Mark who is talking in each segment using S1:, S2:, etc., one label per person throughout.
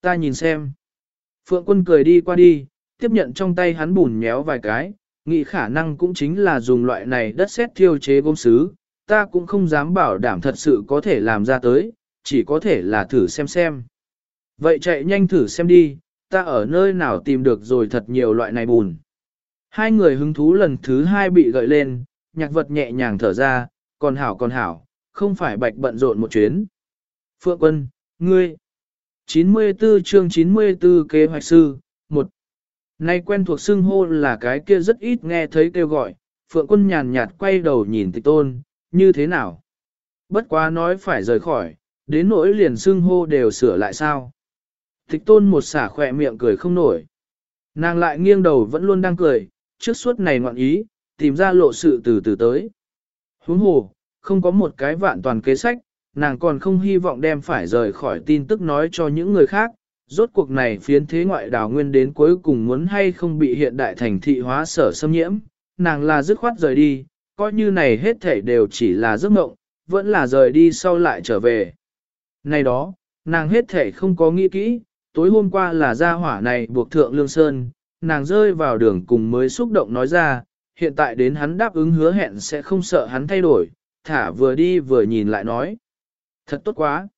S1: ta nhìn xem. Phượng quân cười đi qua đi, tiếp nhận trong tay hắn bùn nhéo vài cái, nghĩ khả năng cũng chính là dùng loại này đất sét thiêu chế gốm sứ, ta cũng không dám bảo đảm thật sự có thể làm ra tới, chỉ có thể là thử xem xem. Vậy chạy nhanh thử xem đi, ta ở nơi nào tìm được rồi thật nhiều loại này bùn. Hai người hứng thú lần thứ hai bị gợi lên, nhạc vật nhẹ nhàng thở ra, còn hảo còn hảo, không phải bạch bận rộn một chuyến. Phượng quân, ngươi. 94 chương 94 kế hoạch sư, 1. Nay quen thuộc xưng hô là cái kia rất ít nghe thấy kêu gọi, Phượng quân nhàn nhạt quay đầu nhìn tịch tôn, như thế nào? Bất quá nói phải rời khỏi, đến nỗi liền xưng hô đều sửa lại sao? Tịch tôn một xả khỏe miệng cười không nổi. Nàng lại nghiêng đầu vẫn luôn đang cười, trước suốt này ngoạn ý, tìm ra lộ sự từ từ tới. Huống hồ, không có một cái vạn toàn kế sách, nàng còn không hy vọng đem phải rời khỏi tin tức nói cho những người khác. Rốt cuộc này phiến thế ngoại đảo nguyên đến cuối cùng muốn hay không bị hiện đại thành thị hóa sở xâm nhiễm, nàng là dứt khoát rời đi, coi như này hết thảy đều chỉ là giấc mộng, vẫn là rời đi sau lại trở về. Này đó, nàng hết thảy không có nghĩ kỹ, tối hôm qua là gia hỏa này buộc thượng lương sơn, nàng rơi vào đường cùng mới xúc động nói ra, hiện tại đến hắn đáp ứng hứa hẹn sẽ không sợ hắn thay đổi, thả vừa đi vừa nhìn lại nói. Thật tốt quá.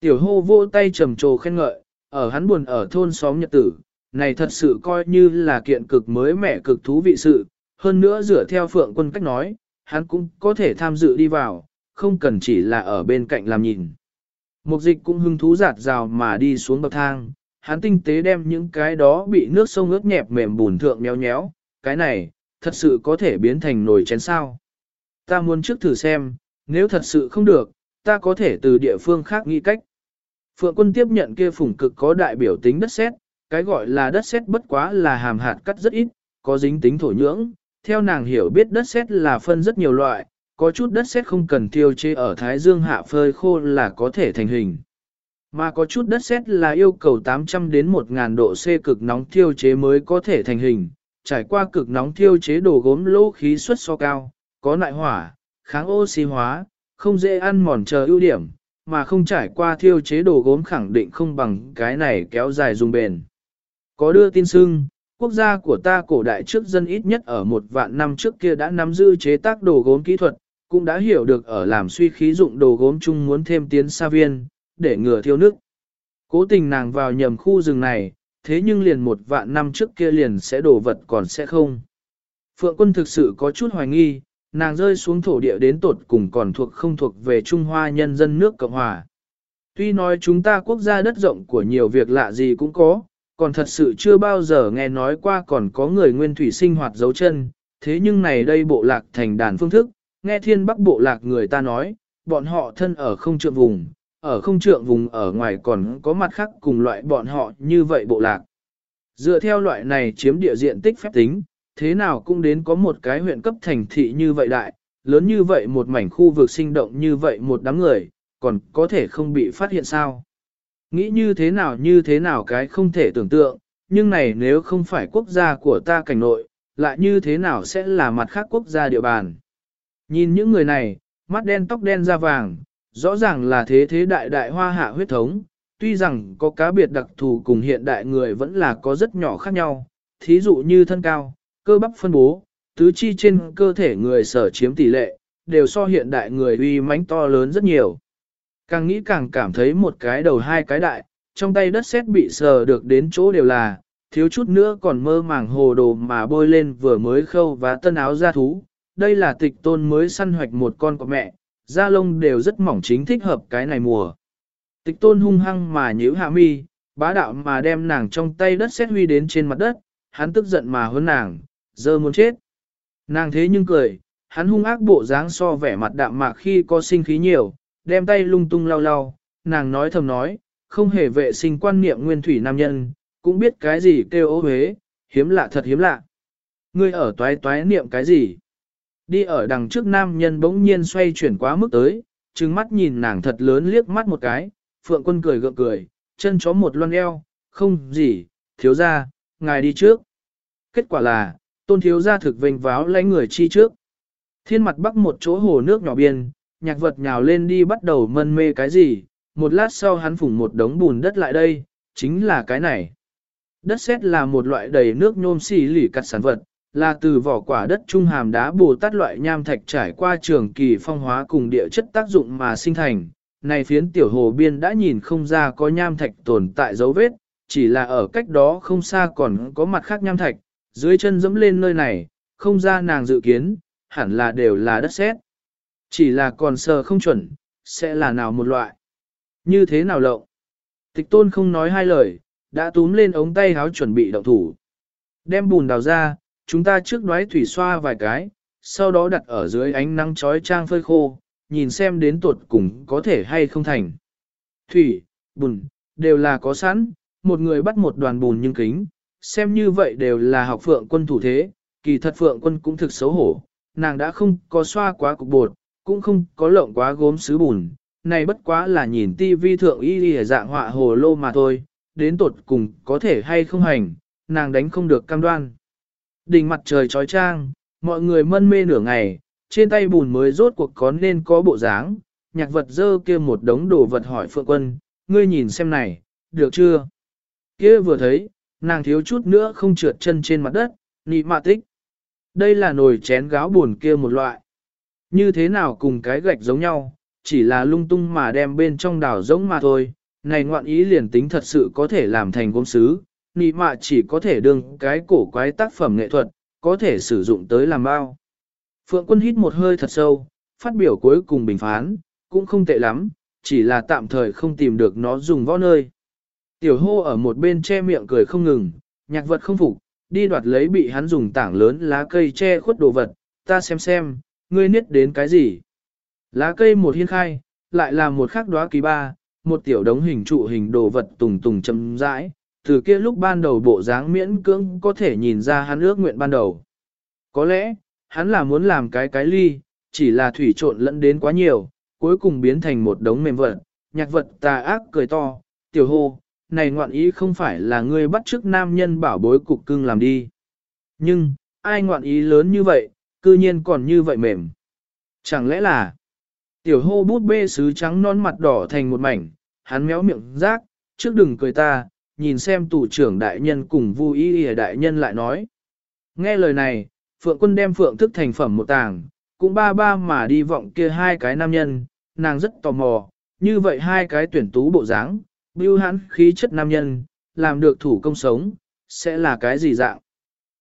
S1: Tiểu hô vô tay trầm trồ khen ngợi, ở hắn buồn ở thôn xóm nhật tử, này thật sự coi như là kiện cực mới mẻ cực thú vị sự, hơn nữa dựa theo phượng quân cách nói, hắn cũng có thể tham dự đi vào, không cần chỉ là ở bên cạnh làm nhìn. Mục dịch cũng hưng thú giạt rào mà đi xuống bậc thang, hắn tinh tế đem những cái đó bị nước sông ướt nhẹp mềm bùn thượng méo nhéo, cái này, thật sự có thể biến thành nồi chén sao. Ta muốn trước thử xem, nếu thật sự không được, ta có thể từ địa phương khác nghĩ cách. Phượng quân tiếp nhận kia phủng cực có đại biểu tính đất sét, cái gọi là đất sét bất quá là hàm hạt cắt rất ít, có dính tính thổ nhưỡng. Theo nàng hiểu biết đất sét là phân rất nhiều loại, có chút đất sét không cần tiêu chế ở Thái Dương hạ phơi khô là có thể thành hình. Mà có chút đất sét là yêu cầu 800 đến 1000 độ C cực nóng thiêu chế mới có thể thành hình, trải qua cực nóng thiêu chế đồ gốm lỗ khí suất so cao, có nại hỏa, kháng oxy hóa, không dễ ăn mòn chờ ưu điểm, mà không trải qua thiêu chế đồ gốm khẳng định không bằng cái này kéo dài dùng bền. Có đưa tin xưng, quốc gia của ta cổ đại trước dân ít nhất ở một vạn năm trước kia đã nắm giữ chế tác đồ gốm kỹ thuật, cũng đã hiểu được ở làm suy khí dụng đồ gốm chung muốn thêm tiến sa viên, để ngừa thiêu nước. Cố tình nàng vào nhầm khu rừng này, thế nhưng liền một vạn năm trước kia liền sẽ đổ vật còn sẽ không. Phượng quân thực sự có chút hoài nghi, nàng rơi xuống thổ địa đến tột cùng còn thuộc không thuộc về Trung Hoa nhân dân nước Cộng Hòa. Tuy nói chúng ta quốc gia đất rộng của nhiều việc lạ gì cũng có, còn thật sự chưa bao giờ nghe nói qua còn có người nguyên thủy sinh hoạt dấu chân, thế nhưng này đây bộ lạc thành đàn phương thức, nghe thiên bắc bộ lạc người ta nói, bọn họ thân ở không trượng vùng, ở không trượng vùng ở ngoài còn có mặt khác cùng loại bọn họ như vậy bộ lạc. Dựa theo loại này chiếm địa diện tích phép tính, thế nào cũng đến có một cái huyện cấp thành thị như vậy đại, lớn như vậy một mảnh khu vực sinh động như vậy một đám người, còn có thể không bị phát hiện sao. Nghĩ như thế nào như thế nào cái không thể tưởng tượng, nhưng này nếu không phải quốc gia của ta cảnh nội, lại như thế nào sẽ là mặt khác quốc gia địa bàn. Nhìn những người này, mắt đen tóc đen da vàng, rõ ràng là thế thế đại đại hoa hạ huyết thống, tuy rằng có cá biệt đặc thù cùng hiện đại người vẫn là có rất nhỏ khác nhau, thí dụ như thân cao, cơ bắp phân bố, tứ chi trên cơ thể người sở chiếm tỷ lệ, đều so hiện đại người uy mãnh to lớn rất nhiều. Càng nghĩ càng cảm thấy một cái đầu hai cái đại, trong tay đất sét bị sờ được đến chỗ đều là, thiếu chút nữa còn mơ màng hồ đồ mà bôi lên vừa mới khâu và tân áo ra thú. Đây là tịch tôn mới săn hoạch một con của mẹ, da lông đều rất mỏng chính thích hợp cái này mùa. Tịch tôn hung hăng mà nhíu hạ mi, bá đạo mà đem nàng trong tay đất sét huy đến trên mặt đất, hắn tức giận mà hơn nàng, giờ muốn chết. Nàng thế nhưng cười, hắn hung ác bộ dáng so vẻ mặt đạm mạc khi có sinh khí nhiều, đem tay lung tung lau lau, nàng nói thầm nói, không hề vệ sinh quan niệm nguyên thủy nam nhân, cũng biết cái gì kêu ô huế, hiếm lạ thật hiếm lạ. Ngươi ở toái toái niệm cái gì? Đi ở đằng trước nam nhân bỗng nhiên xoay chuyển quá mức tới, trừng mắt nhìn nàng thật lớn liếc mắt một cái, phượng quân cười gượng cười, chân chó một loan eo, không gì, thiếu ra, ngài đi trước. Kết quả là, tôn thiếu gia thực vênh váo lấy người chi trước. Thiên mặt bắc một chỗ hồ nước nhỏ biên, nhạc vật nhào lên đi bắt đầu mân mê cái gì, một lát sau hắn phủng một đống bùn đất lại đây, chính là cái này. Đất sét là một loại đầy nước nhôm xì lỉ cắt sản vật, là từ vỏ quả đất trung hàm đá bồ tát loại nham thạch trải qua trường kỳ phong hóa cùng địa chất tác dụng mà sinh thành. Này phiến tiểu hồ biên đã nhìn không ra có nham thạch tồn tại dấu vết, chỉ là ở cách đó không xa còn có mặt khác nham thạch, dưới chân dẫm lên nơi này, không ra nàng dự kiến, hẳn là đều là đất sét. Chỉ là còn sờ không chuẩn, sẽ là nào một loại. Như thế nào lộng? Tịch tôn không nói hai lời, đã túm lên ống tay háo chuẩn bị động thủ. Đem bùn đào ra, chúng ta trước đoái thủy xoa vài cái, sau đó đặt ở dưới ánh nắng chói trang phơi khô, nhìn xem đến tuột cùng có thể hay không thành. Thủy, bùn, đều là có sẵn, một người bắt một đoàn bùn nhưng kính, xem như vậy đều là học phượng quân thủ thế, kỳ thật phượng quân cũng thực xấu hổ, nàng đã không có xoa quá cục bột, cũng không có lộng quá gốm sứ bùn, này bất quá là nhìn tivi thượng y y dạng họa hồ lô mà thôi, đến tột cùng có thể hay không hành, nàng đánh không được cam đoan. Đỉnh mặt trời trói trang, mọi người mân mê nửa ngày, trên tay bùn mới rốt cuộc có nên có bộ dáng, nhạc vật dơ kia một đống đồ vật hỏi Phượng Quân, ngươi nhìn xem này, được chưa? Kia vừa thấy, nàng thiếu chút nữa không trượt chân trên mặt đất, nị mạ tích. Đây là nồi chén gáo buồn kia một loại. Như thế nào cùng cái gạch giống nhau, chỉ là lung tung mà đem bên trong đảo giống mà thôi. Này ngoạn ý liền tính thật sự có thể làm thành gốm sứ, nị mạ chỉ có thể đương cái cổ quái tác phẩm nghệ thuật, có thể sử dụng tới làm bao. Phượng quân hít một hơi thật sâu, phát biểu cuối cùng bình phán, cũng không tệ lắm, chỉ là tạm thời không tìm được nó dùng võ nơi. Tiểu hô ở một bên che miệng cười không ngừng, nhạc vật không phục, đi đoạt lấy bị hắn dùng tảng lớn lá cây che khuất đồ vật, ta xem xem, ngươi niết đến cái gì. Lá cây một hiên khai, lại là một khắc đóa kỳ ba, một tiểu đống hình trụ hình đồ vật tùng tùng chậm rãi, từ kia lúc ban đầu bộ dáng miễn cưỡng có thể nhìn ra hắn ước nguyện ban đầu. Có lẽ, hắn là muốn làm cái cái ly, chỉ là thủy trộn lẫn đến quá nhiều, cuối cùng biến thành một đống mềm vật, nhạc vật tà ác cười to, tiểu hô, này ngoạn ý không phải là ngươi bắt chước nam nhân bảo bối cục cưng làm đi. Nhưng, ai ngoạn ý lớn như vậy, cư nhiên còn như vậy mềm. Chẳng lẽ là, tiểu hô bút bê sứ trắng non mặt đỏ thành một mảnh, hắn méo miệng rác, trước đừng cười ta, nhìn xem tủ trưởng đại nhân cùng vui ý đại nhân lại nói. Nghe lời này, Phượng quân đem Phượng thức thành phẩm một tàng, cũng ba ba mà đi vọng kia hai cái nam nhân, nàng rất tò mò, như vậy hai cái tuyển tú bộ dáng, bưu hãn khí chất nam nhân, làm được thủ công sống, sẽ là cái gì dạng.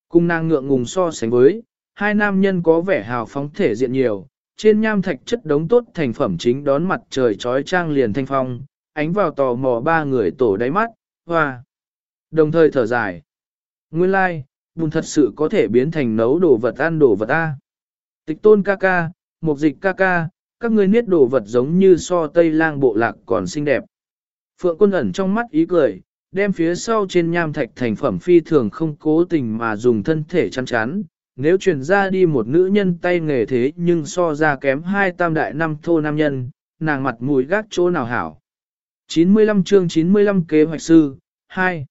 S1: Cung nàng ngượng ngùng so sánh với, hai nam nhân có vẻ hào phóng thể diện nhiều, trên nham thạch chất đống tốt thành phẩm chính đón mặt trời trói trang liền thanh phong, ánh vào tò mò ba người tổ đáy mắt, hoa. Đồng thời thở dài. Nguyên lai, like, bùn thật sự có thể biến thành nấu đồ vật ăn đồ vật A. Tịch tôn ca ca, mục dịch ca ca, các ngươi niết đồ vật giống như so tây lang bộ lạc còn xinh đẹp. Phượng quân ẩn trong mắt ý cười, đem phía sau trên nham thạch thành phẩm phi thường không cố tình mà dùng thân thể chăn chắn. Nếu truyền ra đi một nữ nhân tay nghề thế nhưng so ra kém hai tam đại năm thô nam nhân, nàng mặt mũi gác chỗ nào hảo. 95 chương 95 kế hoạch sư, 2.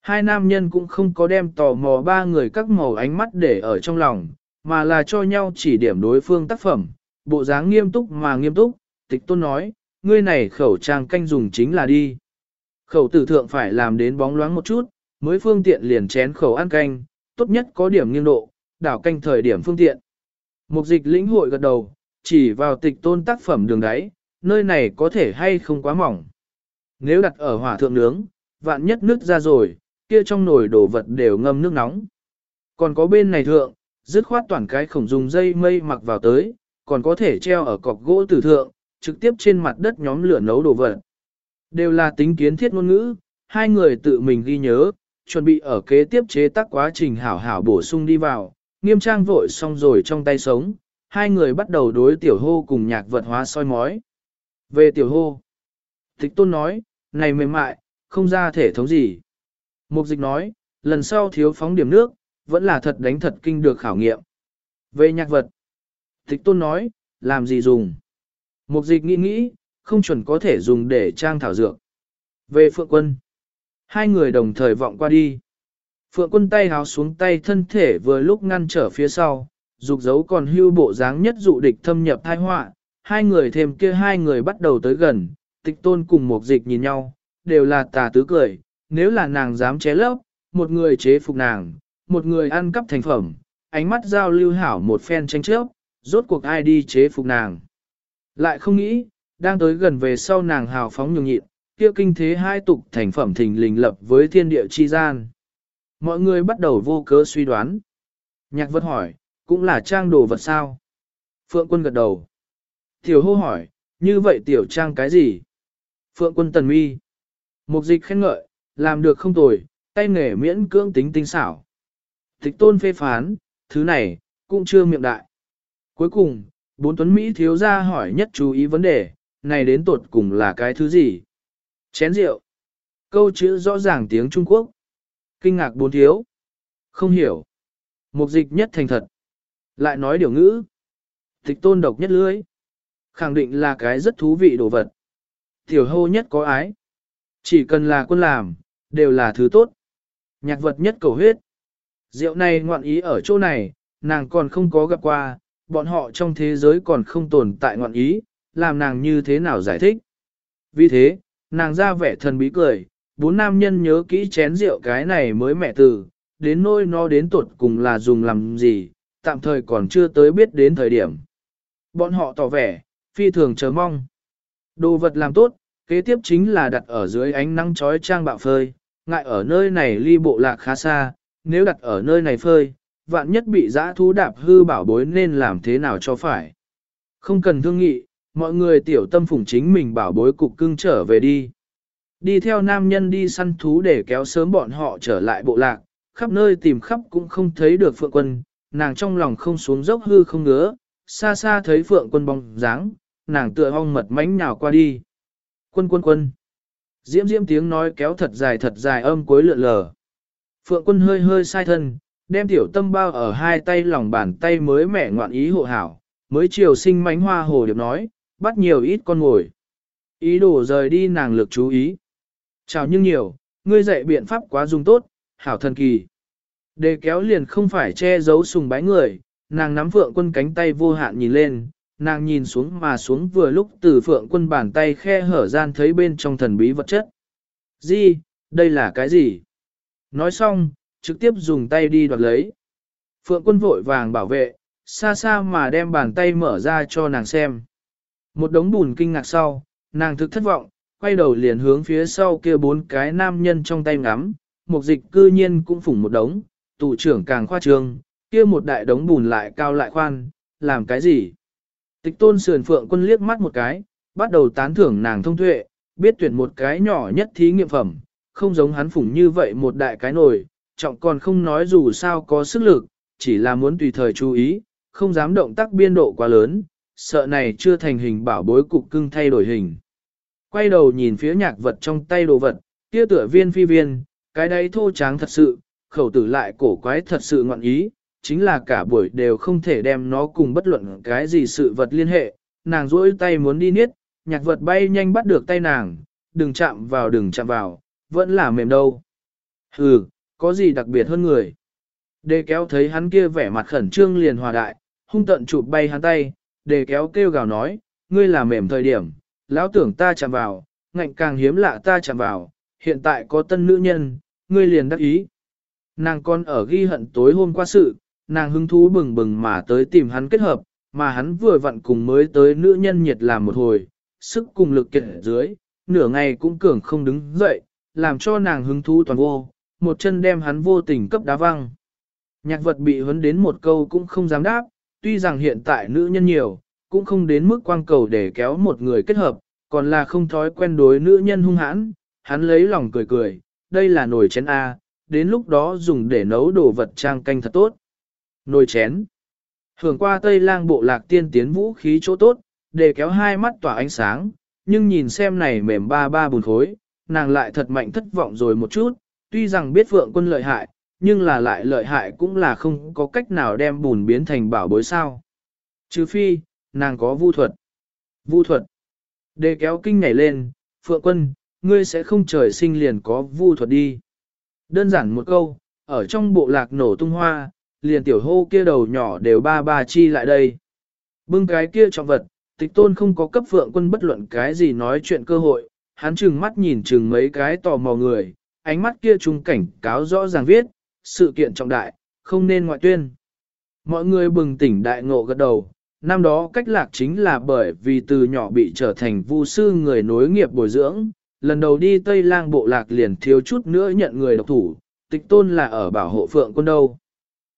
S1: Hai nam nhân cũng không có đem tò mò ba người các màu ánh mắt để ở trong lòng, mà là cho nhau chỉ điểm đối phương tác phẩm, bộ dáng nghiêm túc mà nghiêm túc, tịch tôn nói, ngươi này khẩu trang canh dùng chính là đi. Khẩu tử thượng phải làm đến bóng loáng một chút, mới phương tiện liền chén khẩu ăn canh, tốt nhất có điểm nghiêng độ, đảo canh thời điểm phương tiện. Mục dịch lĩnh hội gật đầu, chỉ vào tịch tôn tác phẩm đường đáy, nơi này có thể hay không quá mỏng. Nếu đặt ở hỏa thượng nướng, vạn nhất nước ra rồi, kia trong nồi đổ vật đều ngâm nước nóng. Còn có bên này thượng, dứt khoát toàn cái khổng dùng dây mây mặc vào tới, còn có thể treo ở cọc gỗ tử thượng, trực tiếp trên mặt đất nhóm lửa nấu đồ vật. Đều là tính kiến thiết ngôn ngữ, hai người tự mình ghi nhớ, chuẩn bị ở kế tiếp chế tác quá trình hảo hảo bổ sung đi vào, nghiêm trang vội xong rồi trong tay sống, hai người bắt đầu đối tiểu hô cùng nhạc vật hóa soi mói. Về tiểu hô, tịch tôn nói, này mềm mại, không ra thể thống gì. Mục dịch nói, lần sau thiếu phóng điểm nước, vẫn là thật đánh thật kinh được khảo nghiệm. Về nhạc vật, tịch tôn nói, làm gì dùng? Mục dịch nghĩ nghĩ, không chuẩn có thể dùng để trang thảo dược. Về phượng quân, hai người đồng thời vọng qua đi. Phượng quân tay háo xuống tay thân thể vừa lúc ngăn trở phía sau, dục dấu còn hưu bộ dáng nhất dụ địch thâm nhập thai họa hai người thêm kia hai người bắt đầu tới gần, tịch tôn cùng một dịch nhìn nhau, đều là tà tứ cười, nếu là nàng dám ché lấp, một người chế phục nàng, một người ăn cắp thành phẩm, ánh mắt giao lưu hảo một phen tranh chấp, rốt cuộc ai đi chế phục nàng. Lại không nghĩ, đang tới gần về sau nàng hào phóng nhường nhịn, kia kinh thế hai tục thành phẩm thình lình lập với thiên địa chi gian. Mọi người bắt đầu vô cớ suy đoán. Nhạc vật hỏi, cũng là trang đồ vật sao? Phượng quân gật đầu. Tiểu hô hỏi, như vậy tiểu trang cái gì? Phượng quân tần mi. Mục dịch khen ngợi, làm được không tồi, tay nghề miễn cưỡng tính tinh xảo. thích tôn phê phán, thứ này, cũng chưa miệng đại. Cuối cùng, bốn tuấn Mỹ thiếu ra hỏi nhất chú ý vấn đề, này đến tột cùng là cái thứ gì? Chén rượu. Câu chữ rõ ràng tiếng Trung Quốc. Kinh ngạc bốn thiếu. Không hiểu. Mục dịch nhất thành thật. Lại nói điều ngữ. Tịch tôn độc nhất lưới. Khẳng định là cái rất thú vị đồ vật. Tiểu hô nhất có ái. Chỉ cần là quân làm, đều là thứ tốt. Nhạc vật nhất cầu huyết. Rượu này ngoạn ý ở chỗ này, nàng còn không có gặp qua, bọn họ trong thế giới còn không tồn tại ngoạn ý, làm nàng như thế nào giải thích. Vì thế, nàng ra vẻ thần bí cười, bốn nam nhân nhớ kỹ chén rượu cái này mới mẹ từ, đến nôi nó đến tuột cùng là dùng làm gì, tạm thời còn chưa tới biết đến thời điểm. Bọn họ tỏ vẻ, phi thường chờ mong. Đồ vật làm tốt, kế tiếp chính là đặt ở dưới ánh nắng chói trang bạo phơi, ngại ở nơi này ly bộ lạc khá xa, nếu đặt ở nơi này phơi, vạn nhất bị giã thú đạp hư bảo bối nên làm thế nào cho phải. Không cần thương nghị, mọi người tiểu tâm phủng chính mình bảo bối cục cưng trở về đi. Đi theo nam nhân đi săn thú để kéo sớm bọn họ trở lại bộ lạc, khắp nơi tìm khắp cũng không thấy được phượng quân, nàng trong lòng không xuống dốc hư không ngứa, xa xa thấy phượng quân bóng dáng, nàng tựa hong mật mánh nhào qua đi. Quân quân quân. Diễm diễm tiếng nói kéo thật dài thật dài âm cuối lượn lờ. Phượng quân hơi hơi sai thân, đem tiểu tâm bao ở hai tay lòng bàn tay mới mẻ ngoạn ý hộ hảo, mới chiều sinh mánh hoa hồ điệp nói, bắt nhiều ít con ngồi. Ý đồ rời đi nàng lực chú ý. Chào nhưng nhiều, ngươi dạy biện pháp quá dùng tốt, hảo thần kỳ. Đề kéo liền không phải che giấu sùng bái người, nàng nắm phượng quân cánh tay vô hạn nhìn lên, nàng nhìn xuống mà xuống vừa lúc từ phượng quân bàn tay khe hở gian thấy bên trong thần bí vật chất. Gì, đây là cái gì? Nói xong, trực tiếp dùng tay đi đoạt lấy. Phượng quân vội vàng bảo vệ, xa xa mà đem bàn tay mở ra cho nàng xem. Một đống bùn kinh ngạc sau, nàng thực thất vọng, quay đầu liền hướng phía sau kia bốn cái nam nhân trong tay ngắm, một dịch cư nhiên cũng phủng một đống, tù trưởng càng khoa trương, kia một đại đống bùn lại cao lại khoan, làm cái gì? Tịch tôn sườn phượng quân liếc mắt một cái, bắt đầu tán thưởng nàng thông tuệ, biết tuyển một cái nhỏ nhất thí nghiệm phẩm, không giống hắn phủng như vậy một đại cái nồi, trọng còn không nói dù sao có sức lực, chỉ là muốn tùy thời chú ý, không dám động tác biên độ quá lớn, sợ này chưa thành hình bảo bối cục cưng thay đổi hình. Quay đầu nhìn phía nhạc vật trong tay đồ vật, kia tựa viên phi viên, cái đấy thô tráng thật sự, khẩu tử lại cổ quái thật sự ngọn ý, chính là cả buổi đều không thể đem nó cùng bất luận cái gì sự vật liên hệ, nàng rỗi tay muốn đi niết, nhạc vật bay nhanh bắt được tay nàng, đừng chạm vào đừng chạm vào, vẫn là mềm đâu. Hừ, có gì đặc biệt hơn người. Đề kéo thấy hắn kia vẻ mặt khẩn trương liền hòa đại, hung tận chụp bay hắn tay, đề kéo kêu gào nói, ngươi là mềm thời điểm, lão tưởng ta chạm vào, ngạnh càng hiếm lạ ta chạm vào, hiện tại có tân nữ nhân, ngươi liền đắc ý. Nàng con ở ghi hận tối hôm qua sự, nàng hứng thú bừng bừng mà tới tìm hắn kết hợp, mà hắn vừa vặn cùng mới tới nữ nhân nhiệt làm một hồi, sức cùng lực kiện dưới, nửa ngày cũng cường không đứng dậy, làm cho nàng hứng thú toàn vô, một chân đem hắn vô tình cấp đá văng. Nhạc vật bị huấn đến một câu cũng không dám đáp, tuy rằng hiện tại nữ nhân nhiều, cũng không đến mức quang cầu để kéo một người kết hợp, còn là không thói quen đối nữ nhân hung hãn, hắn lấy lòng cười cười, đây là nồi chén A, đến lúc đó dùng để nấu đồ vật trang canh thật tốt. Nồi chén. Hưởng qua Tây lang bộ lạc tiên tiến vũ khí chỗ tốt, để kéo hai mắt tỏa ánh sáng, nhưng nhìn xem này mềm ba ba bùn khối, nàng lại thật mạnh thất vọng rồi một chút, tuy rằng biết vượng quân lợi hại, nhưng là lại lợi hại cũng là không có cách nào đem bùn biến thành bảo bối sao. Trừ phi, nàng có vu thuật. Vu thuật. Đề kéo kinh nhảy lên, phượng quân, ngươi sẽ không trời sinh liền có vu thuật đi. Đơn giản một câu, ở trong bộ lạc nổ tung hoa, liền tiểu hô kia đầu nhỏ đều ba ba chi lại đây. Bưng cái kia trọng vật, tịch tôn không có cấp phượng quân bất luận cái gì nói chuyện cơ hội, hắn chừng mắt nhìn chừng mấy cái tò mò người, ánh mắt kia trung cảnh cáo rõ ràng viết, sự kiện trọng đại, không nên ngoại tuyên. Mọi người bừng tỉnh đại ngộ gật đầu, năm đó cách lạc chính là bởi vì từ nhỏ bị trở thành vu sư người nối nghiệp bồi dưỡng, lần đầu đi Tây Lang bộ lạc liền thiếu chút nữa nhận người độc thủ, tịch tôn là ở bảo hộ phượng quân đâu.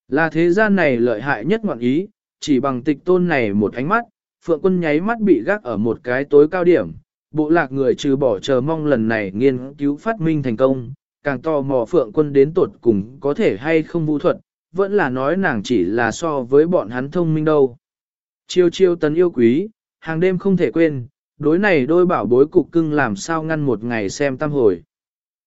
S1: Là thế gian này lợi hại nhất ngoạn ý, chỉ bằng tịch tôn này một ánh mắt, phượng quân nháy mắt bị gác ở một cái tối cao điểm, bộ lạc người trừ bỏ chờ mong lần này nghiên cứu phát minh thành công, càng tò mò phượng quân đến tột cùng có thể hay không vũ thuật, vẫn là nói nàng chỉ là so với bọn hắn thông minh đâu. Chiêu chiêu tấn yêu quý, hàng đêm không thể quên, đối này đôi bảo bối cục cưng làm sao ngăn một ngày xem tam hồi.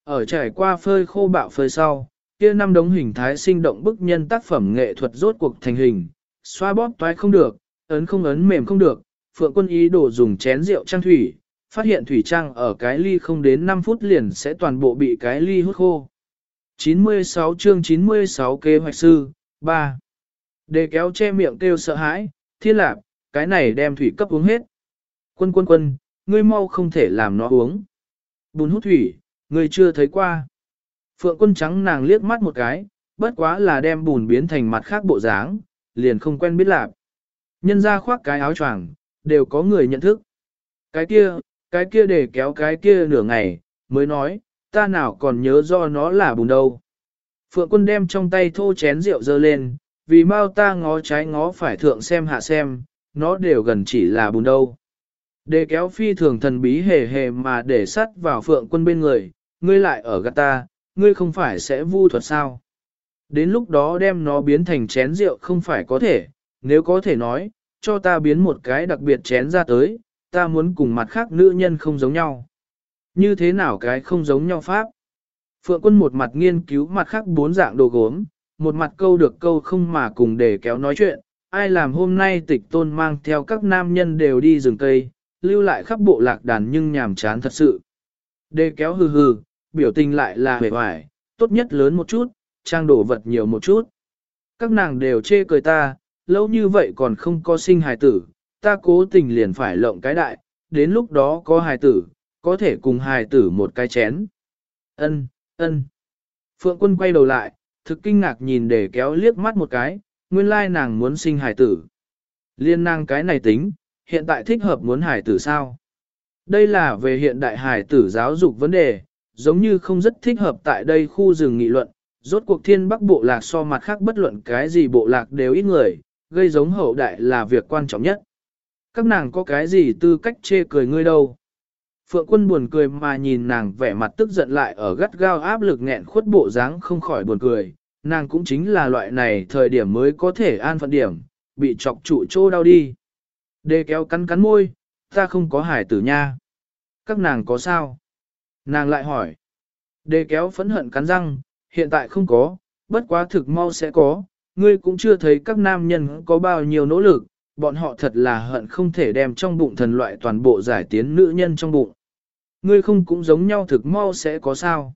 S1: Ở trải qua phơi khô bạo phơi sau, kia năm đống hình thái sinh động bức nhân tác phẩm nghệ thuật rốt cuộc thành hình, xoa bóp toái không được, ấn không ấn mềm không được, phượng quân ý đồ dùng chén rượu trang thủy, phát hiện thủy trang ở cái ly không đến 5 phút liền sẽ toàn bộ bị cái ly hút khô. 96 chương 96 kế hoạch sư, 3. Để kéo che miệng kêu sợ hãi, thiên lạc, cái này đem thủy cấp uống hết. Quân quân quân, ngươi mau không thể làm nó uống. Bùn hút thủy, ngươi chưa thấy qua. Phượng quân trắng nàng liếc mắt một cái, bất quá là đem bùn biến thành mặt khác bộ dáng, liền không quen biết lạp. Nhân ra khoác cái áo choàng, đều có người nhận thức. Cái kia, cái kia để kéo cái kia nửa ngày, mới nói, ta nào còn nhớ do nó là bùn đâu. Phượng quân đem trong tay thô chén rượu dơ lên, vì mau ta ngó trái ngó phải thượng xem hạ xem, nó đều gần chỉ là bùn đâu. Để kéo phi thường thần bí hề hề mà để sắt vào phượng quân bên người, ngươi lại ở gạt ta, ngươi không phải sẽ vu thuật sao. Đến lúc đó đem nó biến thành chén rượu không phải có thể, nếu có thể nói, cho ta biến một cái đặc biệt chén ra tới, ta muốn cùng mặt khác nữ nhân không giống nhau. Như thế nào cái không giống nhau pháp? Phượng quân một mặt nghiên cứu mặt khác bốn dạng đồ gốm, một mặt câu được câu không mà cùng để kéo nói chuyện, ai làm hôm nay tịch tôn mang theo các nam nhân đều đi rừng cây, lưu lại khắp bộ lạc đàn nhưng nhàm chán thật sự. Đề kéo hừ hừ, biểu tình lại là hề hoài, tốt nhất lớn một chút, trang đổ vật nhiều một chút. Các nàng đều chê cười ta, lâu như vậy còn không có sinh hài tử, ta cố tình liền phải lộng cái đại, đến lúc đó có hài tử, có thể cùng hài tử một cái chén. Ân, ân. Phượng quân quay đầu lại, thực kinh ngạc nhìn để kéo liếc mắt một cái, nguyên lai nàng muốn sinh hài tử. Liên nàng cái này tính, hiện tại thích hợp muốn hài tử sao? Đây là về hiện đại hài tử giáo dục vấn đề, giống như không rất thích hợp tại đây khu rừng nghị luận, rốt cuộc thiên bắc bộ lạc so mặt khác bất luận cái gì bộ lạc đều ít người, gây giống hậu đại là việc quan trọng nhất. Các nàng có cái gì tư cách chê cười ngươi đâu? Phượng quân buồn cười mà nhìn nàng vẻ mặt tức giận lại ở gắt gao áp lực nghẹn khuất bộ dáng không khỏi buồn cười, nàng cũng chính là loại này thời điểm mới có thể an phận điểm, bị chọc trụ trô đau đi. Đề kéo cắn cắn môi, ta không có hải tử nha. Các nàng có sao? Nàng lại hỏi. Đề kéo phẫn hận cắn răng, hiện tại không có, bất quá thực mau sẽ có, ngươi cũng chưa thấy các nam nhân có bao nhiêu nỗ lực, bọn họ thật là hận không thể đem trong bụng thần loại toàn bộ giải tiến nữ nhân trong bụng. Ngươi không cũng giống nhau thực mau sẽ có sao.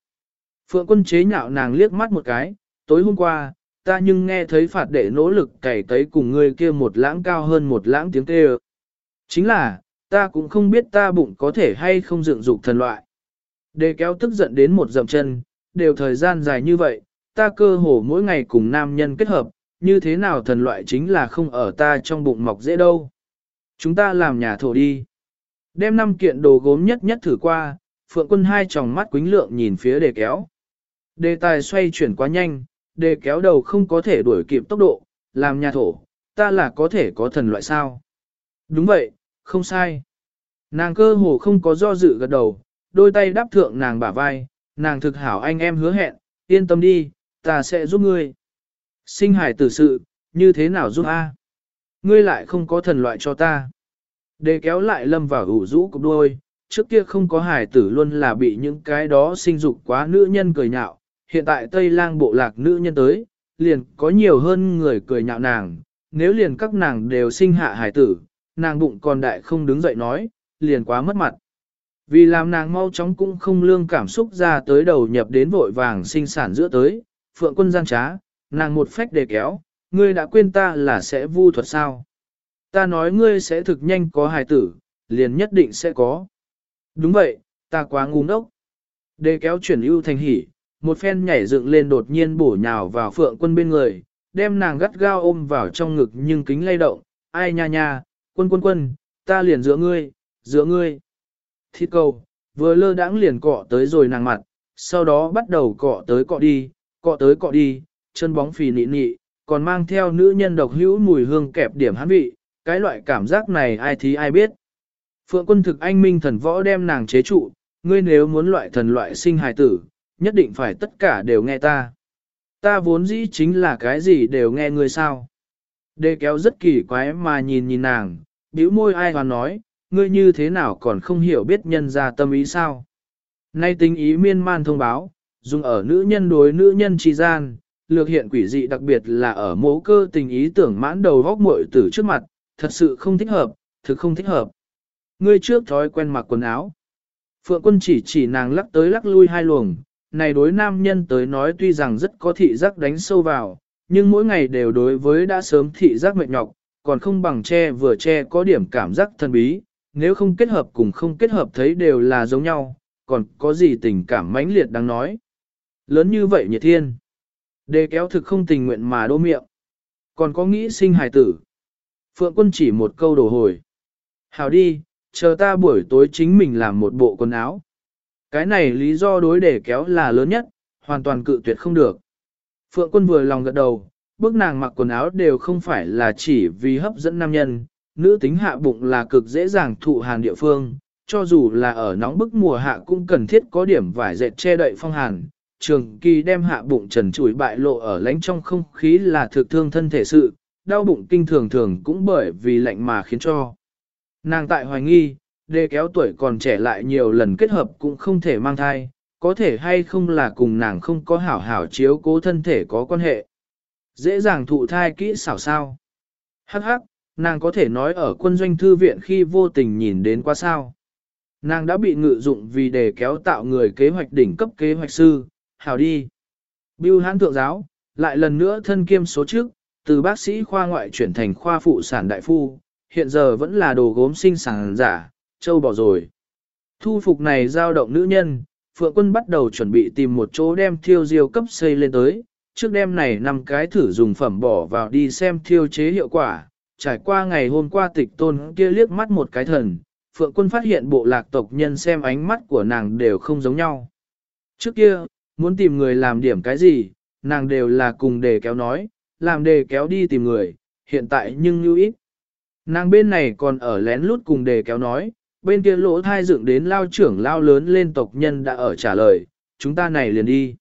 S1: Phượng quân chế nhạo nàng liếc mắt một cái, tối hôm qua, ta nhưng nghe thấy phạt đệ nỗ lực cày tấy cùng ngươi kia một lãng cao hơn một lãng tiếng kêu. Chính là, ta cũng không biết ta bụng có thể hay không dựng dục thần loại. Đề kéo tức giận đến một dầm chân, đều thời gian dài như vậy, ta cơ hồ mỗi ngày cùng nam nhân kết hợp, như thế nào thần loại chính là không ở ta trong bụng mọc dễ đâu. Chúng ta làm nhà thổ đi. Đem năm kiện đồ gốm nhất nhất thử qua, phượng quân hai tròng mắt quính lượng nhìn phía đề kéo. Đề tài xoay chuyển quá nhanh, đề kéo đầu không có thể đuổi kịp tốc độ, làm nhà thổ, ta là có thể có thần loại sao. Đúng vậy, không sai. Nàng cơ hồ không có do dự gật đầu, đôi tay đáp thượng nàng bả vai, nàng thực hảo anh em hứa hẹn, yên tâm đi, ta sẽ giúp ngươi. Sinh hải tử sự, như thế nào giúp a? Ngươi lại không có thần loại cho ta. Để kéo lại lâm vào ủ rũ cục đôi, trước kia không có hải tử luôn là bị những cái đó sinh dục quá nữ nhân cười nhạo, hiện tại Tây lang bộ lạc nữ nhân tới, liền có nhiều hơn người cười nhạo nàng, nếu liền các nàng đều sinh hạ hải tử, nàng bụng còn đại không đứng dậy nói, liền quá mất mặt. Vì làm nàng mau chóng cũng không lương cảm xúc ra tới đầu nhập đến vội vàng sinh sản giữa tới, phượng quân gian trá, nàng một phách đề kéo, ngươi đã quên ta là sẽ vu thuật sao. Ta nói ngươi sẽ thực nhanh có hài tử, liền nhất định sẽ có. Đúng vậy, ta quá ngu ngốc. Đề kéo chuyển ưu thành hỉ, một phen nhảy dựng lên đột nhiên bổ nhào vào phượng quân bên người, đem nàng gắt gao ôm vào trong ngực nhưng kính lay động, ai nha nha, quân quân quân, ta liền giữa ngươi, giữa ngươi. Thịt cầu, vừa lơ đãng liền cọ tới rồi nàng mặt, sau đó bắt đầu cọ tới cọ đi, cọ tới cọ đi, chân bóng phì nị nị, còn mang theo nữ nhân độc hữu mùi hương kẹp điểm hắn vị, cái loại cảm giác này ai thí ai biết. Phượng quân thực anh minh thần võ đem nàng chế trụ, ngươi nếu muốn loại thần loại sinh hài tử, nhất định phải tất cả đều nghe ta. Ta vốn dĩ chính là cái gì đều nghe ngươi sao. Đê kéo rất kỳ quái mà nhìn nhìn nàng, bĩu môi ai hoàn nói, ngươi như thế nào còn không hiểu biết nhân ra tâm ý sao. Nay tính ý miên man thông báo, dùng ở nữ nhân đối nữ nhân trì gian, lược hiện quỷ dị đặc biệt là ở mố cơ tình ý tưởng mãn đầu góc muội tử trước mặt, thật sự không thích hợp, thực không thích hợp. Ngươi trước thói quen mặc quần áo. Phượng quân chỉ chỉ nàng lắc tới lắc lui hai luồng, này đối nam nhân tới nói tuy rằng rất có thị giác đánh sâu vào, nhưng mỗi ngày đều đối với đã sớm thị giác mệt nhọc, còn không bằng che vừa che có điểm cảm giác thần bí, nếu không kết hợp cùng không kết hợp thấy đều là giống nhau, còn có gì tình cảm mãnh liệt đang nói. Lớn như vậy nhiệt thiên. Đề kéo thực không tình nguyện mà đô miệng. Còn có nghĩ sinh hài tử. Phượng quân chỉ một câu đổ hồi. Hào đi, chờ ta buổi tối chính mình làm một bộ quần áo. Cái này lý do đối đề kéo là lớn nhất, hoàn toàn cự tuyệt không được. Phượng quân vừa lòng gật đầu, bước nàng mặc quần áo đều không phải là chỉ vì hấp dẫn nam nhân, nữ tính hạ bụng là cực dễ dàng thụ hàn địa phương, cho dù là ở nóng bức mùa hạ cũng cần thiết có điểm vải dệt che đậy phong hàn. Trường kỳ đem hạ bụng trần trụi bại lộ ở lánh trong không khí là thực thương thân thể sự, đau bụng kinh thường thường cũng bởi vì lạnh mà khiến cho. Nàng tại hoài nghi, đề kéo tuổi còn trẻ lại nhiều lần kết hợp cũng không thể mang thai, có thể hay không là cùng nàng không có hảo hảo chiếu cố thân thể có quan hệ. Dễ dàng thụ thai kỹ xảo sao. Hắc hắc, nàng có thể nói ở quân doanh thư viện khi vô tình nhìn đến qua sao. Nàng đã bị ngự dụng vì để kéo tạo người kế hoạch đỉnh cấp kế hoạch sư, Hảo đi. Biêu hãn thượng giáo, lại lần nữa thân kiêm số trước, từ bác sĩ khoa ngoại chuyển thành khoa phụ sản đại phu, hiện giờ vẫn là đồ gốm sinh sản giả, châu bỏ rồi. Thu phục này giao động nữ nhân, Phượng Quân bắt đầu chuẩn bị tìm một chỗ đem thiêu diêu cấp xây lên tới, trước đêm này năm cái thử dùng phẩm bỏ vào đi xem thiêu chế hiệu quả, trải qua ngày hôm qua tịch tôn kia liếc mắt một cái thần, Phượng Quân phát hiện bộ lạc tộc nhân xem ánh mắt của nàng đều không giống nhau. Trước kia, muốn tìm người làm điểm cái gì, nàng đều là cùng đề kéo nói, làm đề kéo đi tìm người, hiện tại nhưng như ít. Nàng bên này còn ở lén lút cùng đề kéo nói, bên kia lỗ thai dựng đến lao trưởng lao lớn lên tộc nhân đã ở trả lời, chúng ta này liền đi.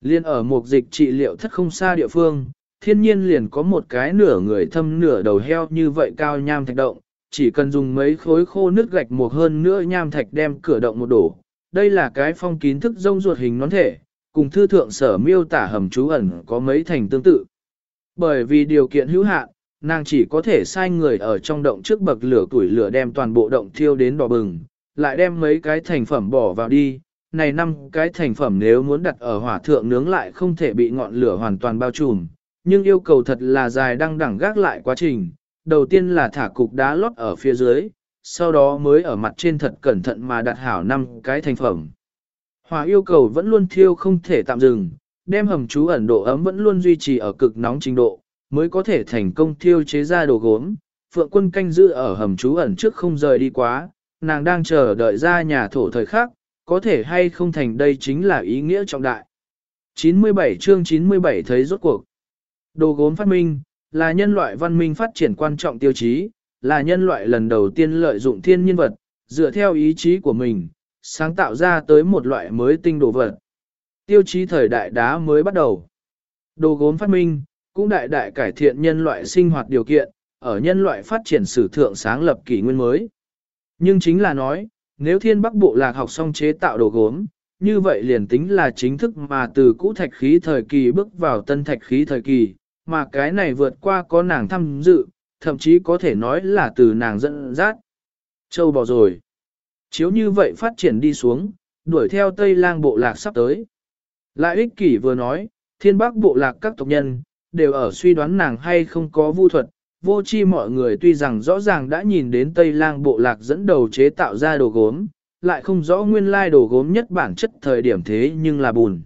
S1: Liên ở một dịch trị liệu thất không xa địa phương, thiên nhiên liền có một cái nửa người thâm nửa đầu heo như vậy cao nham thạch động, chỉ cần dùng mấy khối khô nước gạch một hơn nữa nham thạch đem cửa động một đổ. Đây là cái phong kín thức rông ruột hình nón thể, cùng thư thượng sở miêu tả hầm trú ẩn có mấy thành tương tự. Bởi vì điều kiện hữu hạn, nàng chỉ có thể sai người ở trong động trước bậc lửa tuổi lửa đem toàn bộ động thiêu đến đỏ bừng, lại đem mấy cái thành phẩm bỏ vào đi. Này năm cái thành phẩm nếu muốn đặt ở hỏa thượng nướng lại không thể bị ngọn lửa hoàn toàn bao trùm, nhưng yêu cầu thật là dài đăng đẳng gác lại quá trình. Đầu tiên là thả cục đá lót ở phía dưới, sau đó mới ở mặt trên thật cẩn thận mà đặt hảo năm cái thành phẩm. Hỏa yêu cầu vẫn luôn thiêu không thể tạm dừng, đem hầm trú ẩn độ ấm vẫn luôn duy trì ở cực nóng trình độ, mới có thể thành công thiêu chế ra đồ gốm. Phượng quân canh giữ ở hầm trú ẩn trước không rời đi quá, nàng đang chờ đợi ra nhà thổ thời khắc, có thể hay không thành đây chính là ý nghĩa trọng đại. 97 chương 97 thấy rốt cuộc. Đồ gốm phát minh, là nhân loại văn minh phát triển quan trọng tiêu chí, là nhân loại lần đầu tiên lợi dụng thiên nhiên vật, dựa theo ý chí của mình, sáng tạo ra tới một loại mới tinh đồ vật. Tiêu chí thời đại đá mới bắt đầu. Đồ gốm phát minh, cũng đại đại cải thiện nhân loại sinh hoạt điều kiện, ở nhân loại phát triển sử thượng sáng lập kỷ nguyên mới. Nhưng chính là nói, nếu thiên bắc bộ lạc học xong chế tạo đồ gốm, như vậy liền tính là chính thức mà từ cũ thạch khí thời kỳ bước vào tân thạch khí thời kỳ, mà cái này vượt qua có nàng tham dự, thậm chí có thể nói là từ nàng dẫn dắt. Châu bò rồi. Chiếu như vậy phát triển đi xuống, đuổi theo Tây lang bộ lạc sắp tới. Lại ích kỷ vừa nói, thiên bắc bộ lạc các tộc nhân, đều ở suy đoán nàng hay không có vu thuật. Vô chi mọi người tuy rằng rõ ràng đã nhìn đến Tây lang bộ lạc dẫn đầu chế tạo ra đồ gốm, lại không rõ nguyên lai đồ gốm nhất bản chất thời điểm thế nhưng là bùn.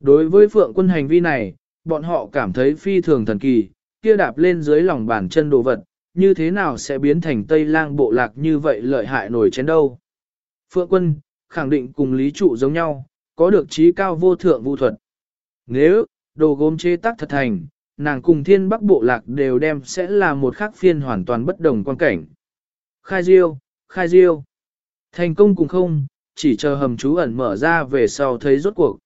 S1: Đối với phượng quân hành vi này, bọn họ cảm thấy phi thường thần kỳ, kia đạp lên dưới lòng bàn chân đồ vật, như thế nào sẽ biến thành Tây lang bộ lạc như vậy lợi hại nổi chén đâu. Phượng quân, khẳng định cùng lý trụ giống nhau, có được trí cao vô thượng vũ thuật. Nếu, đồ gốm chế tác thật thành, nàng cùng thiên bắc bộ lạc đều đem sẽ là một khác phiên hoàn toàn bất đồng quan cảnh. Khai diêu, khai diêu. Thành công cùng không, chỉ chờ hầm chú ẩn mở ra về sau thấy rốt cuộc.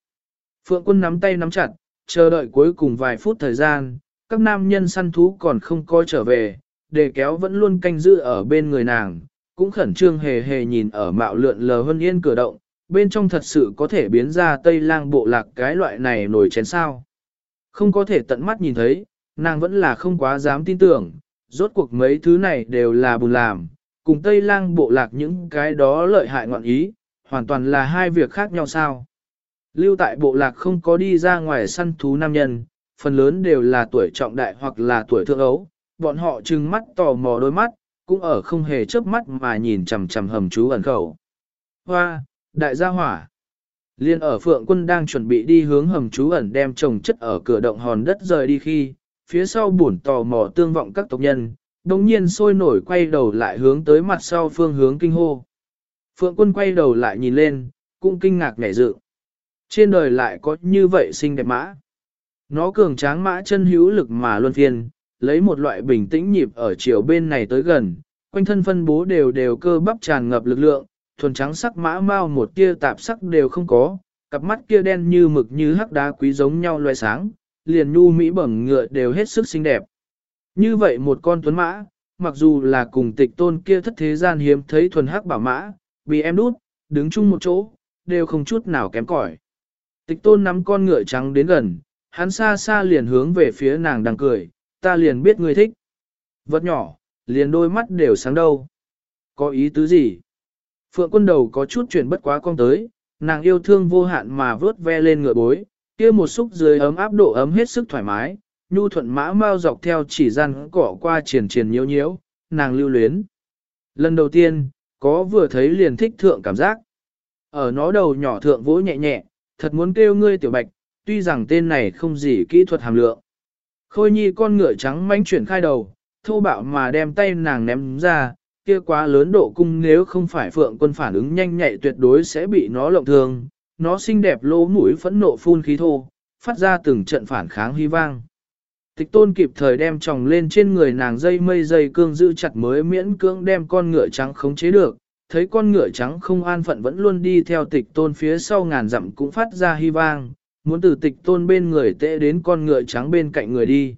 S1: Phượng quân nắm tay nắm chặt, chờ đợi cuối cùng vài phút thời gian, các nam nhân săn thú còn không coi trở về, để kéo vẫn luôn canh giữ ở bên người nàng, cũng khẩn trương hề hề nhìn ở mạo lượn lờ hân yên cửa động, bên trong thật sự có thể biến ra tây lang bộ lạc cái loại này nổi chén sao. Không có thể tận mắt nhìn thấy, nàng vẫn là không quá dám tin tưởng, rốt cuộc mấy thứ này đều là bùn làm, cùng tây lang bộ lạc những cái đó lợi hại ngọn ý, hoàn toàn là hai việc khác nhau sao. Lưu tại bộ lạc không có đi ra ngoài săn thú nam nhân, phần lớn đều là tuổi trọng đại hoặc là tuổi thượng ấu, bọn họ trừng mắt tò mò đôi mắt, cũng ở không hề chớp mắt mà nhìn chằm chằm hầm chú ẩn khẩu. Hoa, đại gia hỏa. Liên ở phượng quân đang chuẩn bị đi hướng hầm chú ẩn đem trồng chất ở cửa động hòn đất rời đi khi, phía sau buồn tò mò tương vọng các tộc nhân, đồng nhiên sôi nổi quay đầu lại hướng tới mặt sau phương hướng kinh hô. Phượng quân quay đầu lại nhìn lên, cũng kinh ngạc ngảy dự. Trên đời lại có như vậy xinh đẹp mã. Nó cường tráng mã chân hữu lực mà luân phiên, lấy một loại bình tĩnh nhịp ở chiều bên này tới gần, quanh thân phân bố đều đều cơ bắp tràn ngập lực lượng, thuần trắng sắc mã mau một tia tạp sắc đều không có, cặp mắt kia đen như mực như hắc đá quý giống nhau loài sáng, liền nhu mỹ bẩm ngựa đều hết sức xinh đẹp. Như vậy một con tuấn mã, mặc dù là cùng tịch tôn kia thất thế gian hiếm thấy thuần hắc bảo mã, bị em đút, đứng chung một chỗ, đều không chút nào kém cỏi. Tịch tôn nắm con ngựa trắng đến gần, hắn xa xa liền hướng về phía nàng đang cười, ta liền biết ngươi thích. Vật nhỏ, liền đôi mắt đều sáng đâu. Có ý tứ gì? Phượng quân đầu có chút chuyển bất quá con tới, nàng yêu thương vô hạn mà vớt ve lên ngựa bối, kia một xúc dưới ấm áp độ ấm hết sức thoải mái, nhu thuận mã mau dọc theo chỉ gian cỏ qua triển triển nhiễu nhiễu, nàng lưu luyến. Lần đầu tiên, có vừa thấy liền thích thượng cảm giác. Ở nó đầu nhỏ thượng vỗ nhẹ nhẹ, thật muốn kêu ngươi tiểu bạch, tuy rằng tên này không gì kỹ thuật hàm lượng. Khôi nhi con ngựa trắng manh chuyển khai đầu, thô bạo mà đem tay nàng ném ra, kia quá lớn độ cung nếu không phải phượng quân phản ứng nhanh nhạy tuyệt đối sẽ bị nó lộng thương, nó xinh đẹp lỗ mũi phẫn nộ phun khí thô, phát ra từng trận phản kháng hy vang. Tịch tôn kịp thời đem tròng lên trên người nàng dây mây dây cương giữ chặt mới miễn cưỡng đem con ngựa trắng khống chế được, thấy con ngựa trắng không an phận vẫn luôn đi theo tịch tôn phía sau ngàn dặm cũng phát ra hy vang, muốn từ tịch tôn bên người tệ đến con ngựa trắng bên cạnh người đi.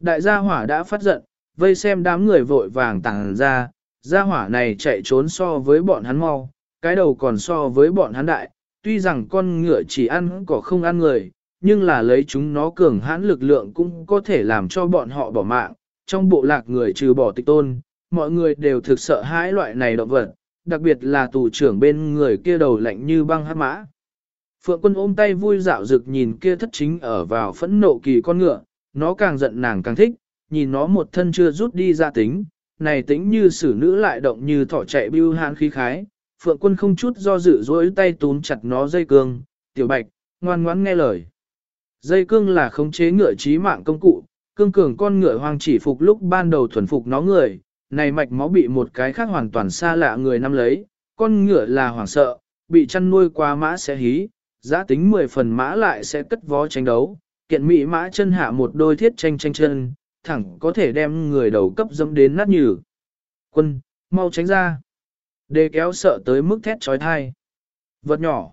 S1: Đại gia hỏa đã phát giận, vây xem đám người vội vàng tàng ra, gia hỏa này chạy trốn so với bọn hắn mau, cái đầu còn so với bọn hắn đại, tuy rằng con ngựa chỉ ăn cỏ không ăn người, nhưng là lấy chúng nó cường hãn lực lượng cũng có thể làm cho bọn họ bỏ mạng. Trong bộ lạc người trừ bỏ tịch tôn, mọi người đều thực sợ hãi loại này động vật, đặc biệt là tù trưởng bên người kia đầu lạnh như băng hát mã. Phượng quân ôm tay vui dạo rực nhìn kia thất chính ở vào phẫn nộ kỳ con ngựa, nó càng giận nàng càng thích, nhìn nó một thân chưa rút đi ra tính, này tính như xử nữ lại động như thỏ chạy bưu hãn khí khái. Phượng quân không chút do dự dối tay túm chặt nó dây cương, tiểu bạch, ngoan ngoãn nghe lời. Dây cương là khống chế ngựa trí mạng công cụ, cương cường con ngựa hoang chỉ phục lúc ban đầu thuần phục nó người, này mạch máu bị một cái khác hoàn toàn xa lạ người nắm lấy, con ngựa là hoảng sợ, bị chăn nuôi qua mã sẽ hí, giá tính 10 phần mã lại sẽ cất vó tranh đấu, kiện mỹ mã chân hạ một đôi thiết tranh tranh chân, thẳng có thể đem người đầu cấp dâm đến nát nhừ. Quân, mau tránh ra. Đề kéo sợ tới mức thét trói thai. Vật nhỏ.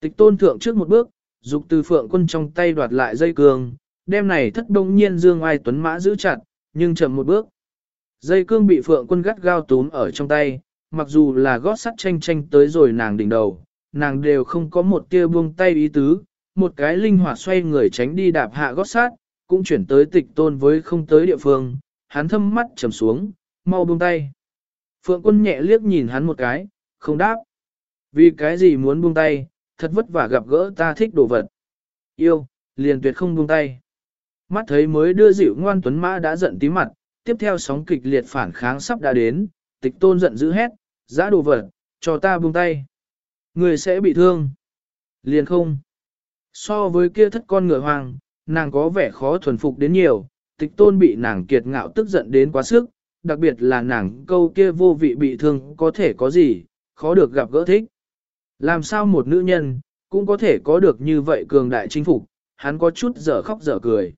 S1: Tịch tôn thượng trước một bước, dục từ phượng quân trong tay đoạt lại dây cương, đem này thất đông nhiên dương ai tuấn mã giữ chặt, nhưng chậm một bước. Dây cương bị phượng quân gắt gao túm ở trong tay, mặc dù là gót sắt tranh tranh tới rồi nàng đỉnh đầu, nàng đều không có một tia buông tay ý tứ, một cái linh hoạt xoay người tránh đi đạp hạ gót sát, cũng chuyển tới tịch tôn với không tới địa phương, hắn thâm mắt trầm xuống, mau buông tay. Phượng quân nhẹ liếc nhìn hắn một cái, không đáp. Vì cái gì muốn buông tay, thật vất vả gặp gỡ ta thích đồ vật. Yêu, liền tuyệt không buông tay. Mắt thấy mới đưa dịu ngoan tuấn mã đã giận tí mặt, tiếp theo sóng kịch liệt phản kháng sắp đã đến, tịch tôn giận dữ hét, giã đồ vật, cho ta buông tay. Người sẽ bị thương. Liền không. So với kia thất con ngựa hoàng, nàng có vẻ khó thuần phục đến nhiều, tịch tôn bị nàng kiệt ngạo tức giận đến quá sức, đặc biệt là nàng câu kia vô vị bị thương có thể có gì, khó được gặp gỡ thích. Làm sao một nữ nhân, cũng có thể có được như vậy cường đại chính phục, hắn có chút dở khóc dở cười.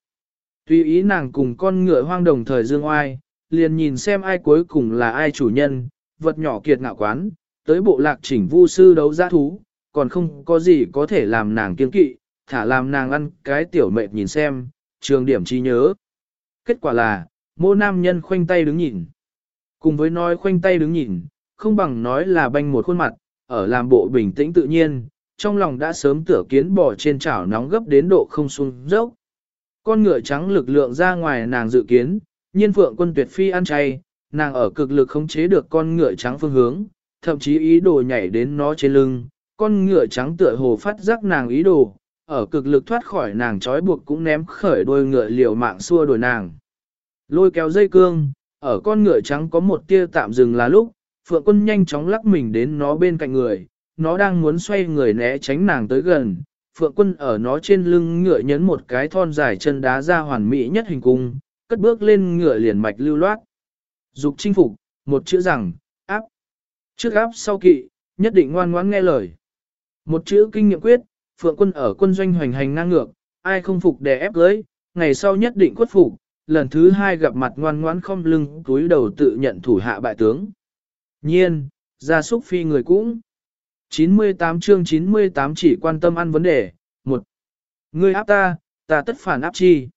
S1: Tuy ý nàng cùng con ngựa hoang đồng thời dương oai, liền nhìn xem ai cuối cùng là ai chủ nhân, vật nhỏ kiệt ngạo quán, tới bộ lạc chỉnh vu sư đấu giá thú, còn không có gì có thể làm nàng kiên kỵ, thả làm nàng ăn cái tiểu mệt nhìn xem, trường điểm trí nhớ. Kết quả là, mô nam nhân khoanh tay đứng nhìn. Cùng với nói khoanh tay đứng nhìn, không bằng nói là banh một khuôn mặt, ở làm bộ bình tĩnh tự nhiên, trong lòng đã sớm tửa kiến bò trên chảo nóng gấp đến độ không xuống dốc. Con ngựa trắng lực lượng ra ngoài nàng dự kiến, nhiên phượng quân tuyệt phi ăn chay, nàng ở cực lực khống chế được con ngựa trắng phương hướng, thậm chí ý đồ nhảy đến nó trên lưng, con ngựa trắng tựa hồ phát giác nàng ý đồ, ở cực lực thoát khỏi nàng trói buộc cũng ném khởi đôi ngựa liều mạng xua đuổi nàng. Lôi kéo dây cương, ở con ngựa trắng có một tia tạm dừng là lúc, phượng quân nhanh chóng lắc mình đến nó bên cạnh người, nó đang muốn xoay người né tránh nàng tới gần. Phượng quân ở nó trên lưng ngựa nhấn một cái thon dài chân đá ra hoàn mỹ nhất hình cung, cất bước lên ngựa liền mạch lưu loát. Dục chinh phục, một chữ rằng. Trước áp sau kỵ, nhất định ngoan ngoãn nghe lời. Một chữ kinh nghiệm quyết, phượng quân ở quân doanh hoành hành ngang ngược, ai không phục để ép cưới, ngày sau nhất định khuất phục, lần thứ hai gặp mặt ngoan ngoãn không lưng túi đầu tự nhận thủ hạ bại tướng. Nhiên, gia súc phi người cũng. 98 chương 98 chỉ quan tâm ăn vấn đề. một Ngươi áp ta, ta tất phản áp chi.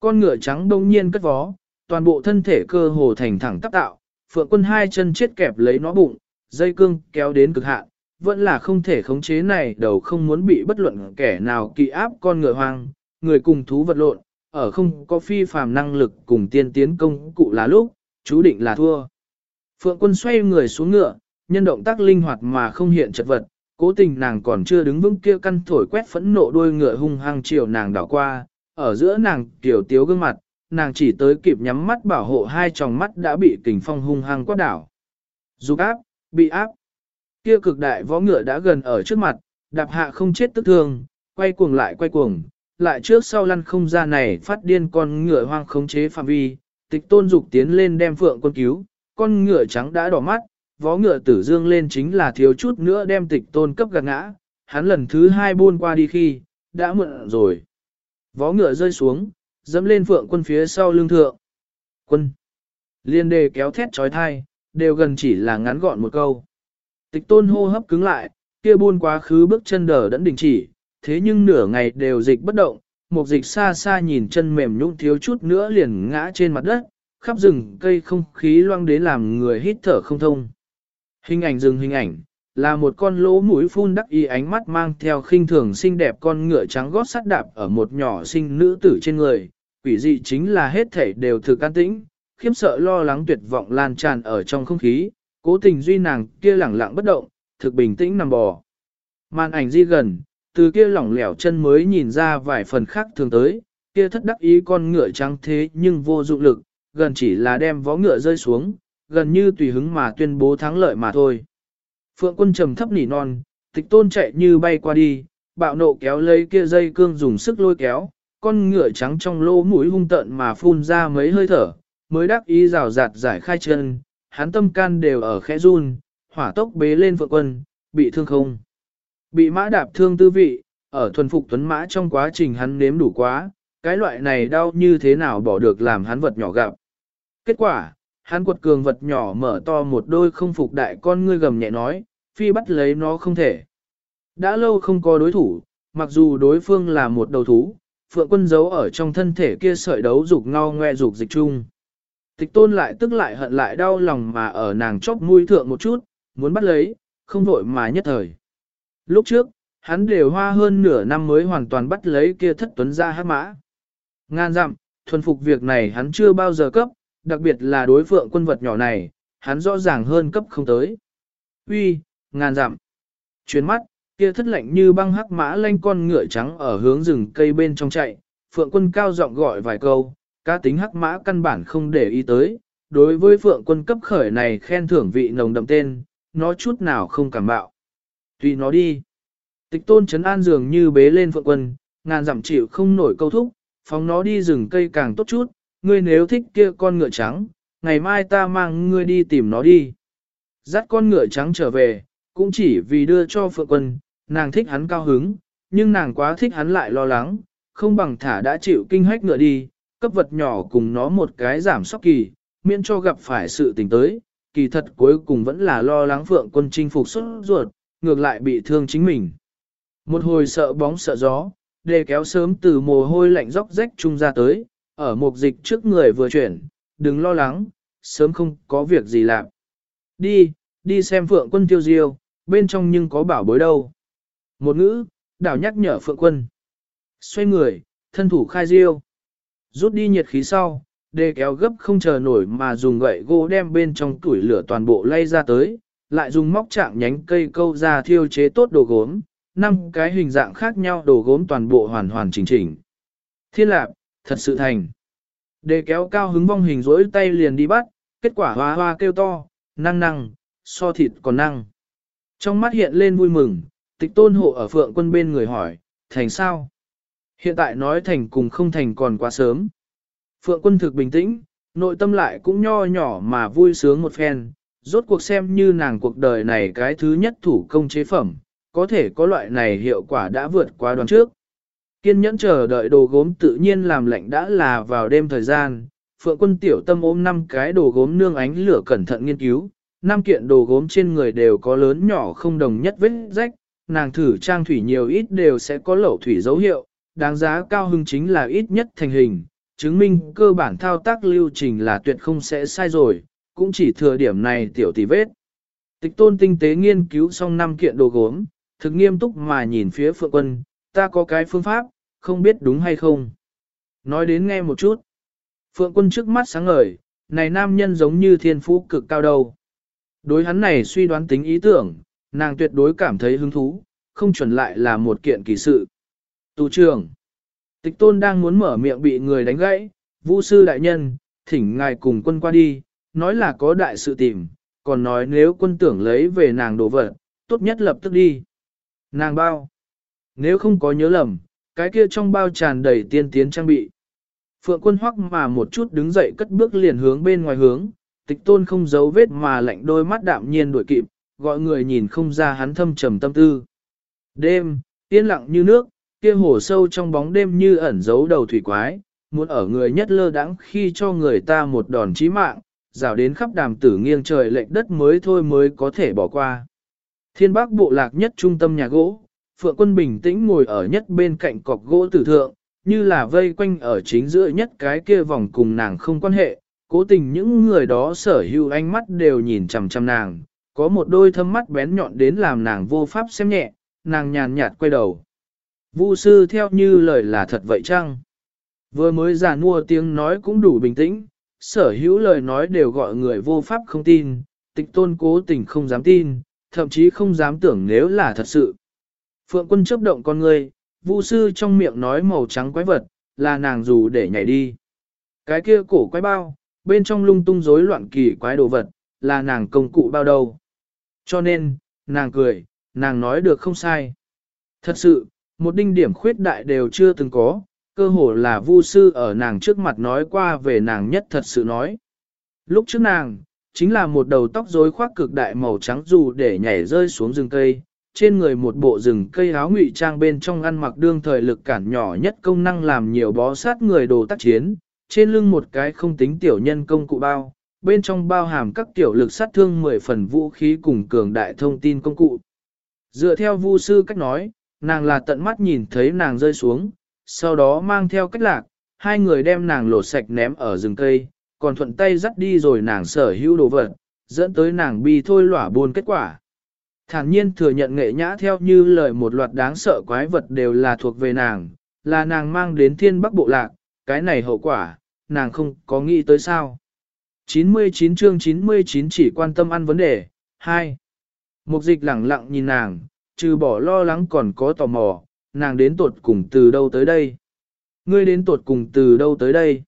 S1: Con ngựa trắng đông nhiên cất vó, toàn bộ thân thể cơ hồ thành thẳng tắp tạo, phượng quân hai chân chết kẹp lấy nó bụng, dây cương kéo đến cực hạn, vẫn là không thể khống chế này đầu không muốn bị bất luận kẻ nào kỵ áp con ngựa hoang, người cùng thú vật lộn, ở không có phi phàm năng lực cùng tiên tiến công cụ là lúc, chú định là thua. Phượng quân xoay người xuống ngựa, nhân động tác linh hoạt mà không hiện chật vật, cố tình nàng còn chưa đứng vững kia căn thổi quét phẫn nộ đôi ngựa hung hăng chiều nàng đảo qua, ở giữa nàng tiểu tiếu gương mặt, nàng chỉ tới kịp nhắm mắt bảo hộ hai tròng mắt đã bị kình phong hung hăng quát đảo. Dục áp, bị áp. Kia cực đại võ ngựa đã gần ở trước mặt, đạp hạ không chết tức thương, quay cuồng lại quay cuồng, lại trước sau lăn không ra này phát điên con ngựa hoang khống chế phạm vi, tịch tôn dục tiến lên đem phượng quân cứu, con ngựa trắng đã đỏ mắt, vó ngựa tử dương lên chính là thiếu chút nữa đem tịch tôn cấp gạt ngã, hắn lần thứ hai buôn qua đi khi, đã muộn rồi. Vó ngựa rơi xuống, dẫm lên phượng quân phía sau lưng thượng. Quân. Liên đề kéo thét trói thai, đều gần chỉ là ngắn gọn một câu. Tịch tôn hô hấp cứng lại, kia buôn quá khứ bước chân đờ đẫn đình chỉ, thế nhưng nửa ngày đều dịch bất động, một dịch xa xa nhìn chân mềm nhũng thiếu chút nữa liền ngã trên mặt đất, khắp rừng cây không khí loang đến làm người hít thở không thông. Hình ảnh rừng hình ảnh, là một con lỗ mũi phun đắc y ánh mắt mang theo khinh thường xinh đẹp con ngựa trắng gót sắt đạp ở một nhỏ sinh nữ tử trên người, quỷ dị chính là hết thể đều thực an tĩnh, khiếm sợ lo lắng tuyệt vọng lan tràn ở trong không khí, cố tình duy nàng kia lẳng lặng bất động, thực bình tĩnh nằm bò. Màn ảnh di gần, từ kia lỏng lẻo chân mới nhìn ra vài phần khác thường tới, kia thất đắc ý con ngựa trắng thế nhưng vô dụng lực, gần chỉ là đem vó ngựa rơi xuống, gần như tùy hứng mà tuyên bố thắng lợi mà thôi. Phượng quân trầm thấp nỉ non, tịch tôn chạy như bay qua đi, bạo nộ kéo lấy kia dây cương dùng sức lôi kéo, con ngựa trắng trong lỗ mũi hung tợn mà phun ra mấy hơi thở, mới đắc ý rào rạt giải khai chân, hắn tâm can đều ở khẽ run, hỏa tốc bế lên phượng quân, bị thương không. Bị mã đạp thương tư vị, ở thuần phục tuấn mã trong quá trình hắn nếm đủ quá, cái loại này đau như thế nào bỏ được làm hắn vật nhỏ gặp. Kết quả, hắn quật cường vật nhỏ mở to một đôi không phục đại con ngươi gầm nhẹ nói, phi bắt lấy nó không thể. Đã lâu không có đối thủ, mặc dù đối phương là một đầu thú, phượng quân giấu ở trong thân thể kia sợi đấu dục ngao ngoe dục dịch chung. Tịch tôn lại tức lại hận lại đau lòng mà ở nàng chóp mũi thượng một chút, muốn bắt lấy, không vội mà nhất thời. Lúc trước, hắn đều hoa hơn nửa năm mới hoàn toàn bắt lấy kia thất tuấn ra hát mã. Ngan dặm, thuần phục việc này hắn chưa bao giờ cấp, đặc biệt là đối phượng quân vật nhỏ này, hắn rõ ràng hơn cấp không tới. Uy, ngàn dặm. Chuyến mắt, kia thất lạnh như băng hắc mã lanh con ngựa trắng ở hướng rừng cây bên trong chạy, phượng quân cao giọng gọi vài câu, cá tính hắc mã căn bản không để ý tới, đối với phượng quân cấp khởi này khen thưởng vị nồng đậm tên, nó chút nào không cảm bạo. Tùy nó đi. Tịch tôn chấn an dường như bế lên phượng quân, ngàn giảm chịu không nổi câu thúc, phóng nó đi rừng cây càng tốt chút, ngươi nếu thích kia con ngựa trắng, ngày mai ta mang ngươi đi tìm nó đi. Dắt con ngựa trắng trở về, cũng chỉ vì đưa cho phượng quân, nàng thích hắn cao hứng, nhưng nàng quá thích hắn lại lo lắng, không bằng thả đã chịu kinh hách ngựa đi, cấp vật nhỏ cùng nó một cái giảm sóc kỳ, miễn cho gặp phải sự tình tới, kỳ thật cuối cùng vẫn là lo lắng phượng quân chinh phục xuất ruột, ngược lại bị thương chính mình. Một hồi sợ bóng sợ gió, đề kéo sớm từ mồ hôi lạnh róc rách trung ra tới, ở một dịch trước người vừa chuyển, đừng lo lắng, sớm không có việc gì làm. Đi, đi xem phượng quân tiêu diêu, bên trong nhưng có bảo bối đâu. Một ngữ, đảo nhắc nhở phượng quân. Xoay người, thân thủ khai diêu. Rút đi nhiệt khí sau, đề kéo gấp không chờ nổi mà dùng gậy gỗ đem bên trong tuổi lửa toàn bộ lay ra tới, lại dùng móc chạm nhánh cây câu ra thiêu chế tốt đồ gốm, năm cái hình dạng khác nhau đồ gốm toàn bộ hoàn hoàn chỉnh chỉnh. Thiên lạc, thật sự thành. Đề kéo cao hứng vong hình rỗi tay liền đi bắt, kết quả hoa hoa kêu to, năng năng, so thịt còn năng. Trong mắt hiện lên vui mừng, tịch tôn hộ ở phượng quân bên người hỏi, thành sao? Hiện tại nói thành cùng không thành còn quá sớm. Phượng quân thực bình tĩnh, nội tâm lại cũng nho nhỏ mà vui sướng một phen, rốt cuộc xem như nàng cuộc đời này cái thứ nhất thủ công chế phẩm, có thể có loại này hiệu quả đã vượt qua đoán trước. Kiên nhẫn chờ đợi đồ gốm tự nhiên làm lạnh đã là vào đêm thời gian, Phượng quân tiểu tâm ôm năm cái đồ gốm nương ánh lửa cẩn thận nghiên cứu, năm kiện đồ gốm trên người đều có lớn nhỏ không đồng nhất vết rách, nàng thử trang thủy nhiều ít đều sẽ có lẩu thủy dấu hiệu, đáng giá cao hưng chính là ít nhất thành hình, chứng minh cơ bản thao tác lưu trình là tuyệt không sẽ sai rồi, cũng chỉ thừa điểm này tiểu tỷ vết. Tịch tôn tinh tế nghiên cứu xong năm kiện đồ gốm, thực nghiêm túc mà nhìn phía phượng quân, ta có cái phương pháp, không biết đúng hay không. Nói đến nghe một chút. Phượng quân trước mắt sáng ngời, này nam nhân giống như thiên phú cực cao đầu. Đối hắn này suy đoán tính ý tưởng, nàng tuyệt đối cảm thấy hứng thú, không chuẩn lại là một kiện kỳ sự. Tù trưởng. Tịch tôn đang muốn mở miệng bị người đánh gãy, vũ sư đại nhân, thỉnh ngài cùng quân qua đi, nói là có đại sự tìm, còn nói nếu quân tưởng lấy về nàng đồ vật, tốt nhất lập tức đi. Nàng bao. Nếu không có nhớ lầm, cái kia trong bao tràn đầy tiên tiến trang bị. Phượng quân hoắc mà một chút đứng dậy cất bước liền hướng bên ngoài hướng, tịch tôn không giấu vết mà lạnh đôi mắt đạm nhiên đuổi kịp, gọi người nhìn không ra hắn thâm trầm tâm tư. Đêm, yên lặng như nước, kia hồ sâu trong bóng đêm như ẩn giấu đầu thủy quái, muốn ở người nhất lơ đãng khi cho người ta một đòn chí mạng, rào đến khắp đàm tử nghiêng trời lệnh đất mới thôi mới có thể bỏ qua. Thiên bác bộ lạc nhất trung tâm nhà gỗ, Phượng quân bình tĩnh ngồi ở nhất bên cạnh cọc gỗ tử thượng, như là vây quanh ở chính giữa nhất cái kia vòng cùng nàng không quan hệ, cố tình những người đó sở hữu ánh mắt đều nhìn chằm chằm nàng, có một đôi thâm mắt bén nhọn đến làm nàng vô pháp xem nhẹ, nàng nhàn nhạt quay đầu. Vu sư theo như lời là thật vậy chăng? Vừa mới giả mua tiếng nói cũng đủ bình tĩnh, sở hữu lời nói đều gọi người vô pháp không tin, tịch tôn cố tình không dám tin, thậm chí không dám tưởng nếu là thật sự. Phượng quân chấp động con người, Vu sư trong miệng nói màu trắng quái vật, là nàng dù để nhảy đi. Cái kia cổ quái bao, bên trong lung tung rối loạn kỳ quái đồ vật, là nàng công cụ bao đầu. Cho nên, nàng cười, nàng nói được không sai. Thật sự, một đinh điểm khuyết đại đều chưa từng có, cơ hồ là vu sư ở nàng trước mặt nói qua về nàng nhất thật sự nói. Lúc trước nàng, chính là một đầu tóc rối khoác cực đại màu trắng dù để nhảy rơi xuống rừng cây, trên người một bộ rừng cây áo ngụy trang bên trong ăn mặc đương thời lực cản nhỏ nhất công năng làm nhiều bó sát người đồ tác chiến, trên lưng một cái không tính tiểu nhân công cụ bao, bên trong bao hàm các tiểu lực sát thương 10 phần vũ khí cùng cường đại thông tin công cụ. Dựa theo vu sư cách nói, nàng là tận mắt nhìn thấy nàng rơi xuống, sau đó mang theo cách lạc, hai người đem nàng lột sạch ném ở rừng cây, còn thuận tay dắt đi rồi nàng sở hữu đồ vật, dẫn tới nàng bi thôi lỏa buồn kết quả. Thản nhiên thừa nhận nghệ nhã theo như lời một loạt đáng sợ quái vật đều là thuộc về nàng, là nàng mang đến thiên bắc bộ lạc, cái này hậu quả, nàng không có nghĩ tới sao. 99 chương 99 chỉ quan tâm ăn vấn đề. 2. Mục dịch lẳng lặng nhìn nàng, trừ bỏ lo lắng còn có tò mò, nàng đến tuột cùng từ đâu tới đây? Ngươi đến tuột cùng từ đâu tới đây?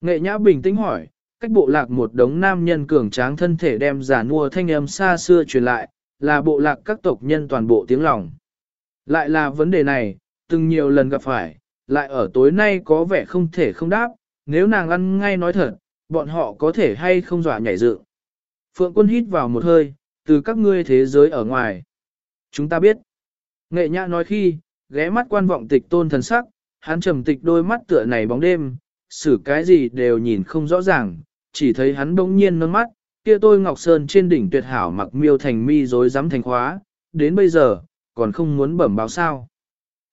S1: Nghệ nhã bình tĩnh hỏi, cách bộ lạc một đống nam nhân cường tráng thân thể đem giả nua thanh âm xa xưa truyền lại, là bộ lạc các tộc nhân toàn bộ tiếng lòng. Lại là vấn đề này, từng nhiều lần gặp phải, lại ở tối nay có vẻ không thể không đáp, nếu nàng ăn ngay nói thật, bọn họ có thể hay không dọa nhảy dựng. Phượng quân hít vào một hơi, từ các ngươi thế giới ở ngoài. Chúng ta biết. Nghệ nhã nói khi, ghé mắt quan vọng tịch tôn thần sắc, hắn trầm tịch đôi mắt tựa này bóng đêm, xử cái gì đều nhìn không rõ ràng, chỉ thấy hắn bỗng nhiên nâng mắt, kia tôi Ngọc Sơn trên đỉnh tuyệt hảo mặc miêu thành mi dối rắm thành khóa, đến bây giờ, còn không muốn bẩm báo sao.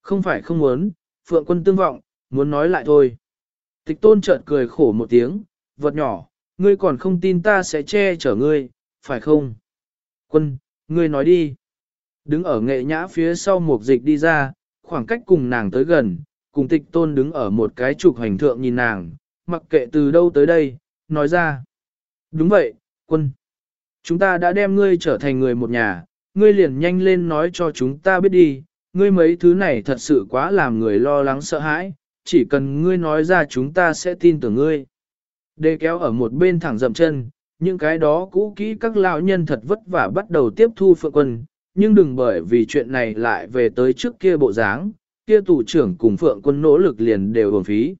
S1: Không phải không muốn, phượng quân tương vọng, muốn nói lại thôi. Tịch tôn chợt cười khổ một tiếng, vật nhỏ, ngươi còn không tin ta sẽ che chở ngươi, phải không? Quân, ngươi nói đi. Đứng ở nghệ nhã phía sau một dịch đi ra, khoảng cách cùng nàng tới gần, cùng tịch tôn đứng ở một cái trục hành thượng nhìn nàng, mặc kệ từ đâu tới đây, nói ra. Đúng vậy, quân. Chúng ta đã đem ngươi trở thành người một nhà, ngươi liền nhanh lên nói cho chúng ta biết đi, ngươi mấy thứ này thật sự quá làm người lo lắng sợ hãi, chỉ cần ngươi nói ra chúng ta sẽ tin tưởng ngươi. Đê kéo ở một bên thẳng dậm chân, những cái đó cũ kỹ các lão nhân thật vất vả bắt đầu tiếp thu phượng quân, nhưng đừng bởi vì chuyện này lại về tới trước kia bộ dáng, kia tù trưởng cùng phượng quân nỗ lực liền đều hưởng phí.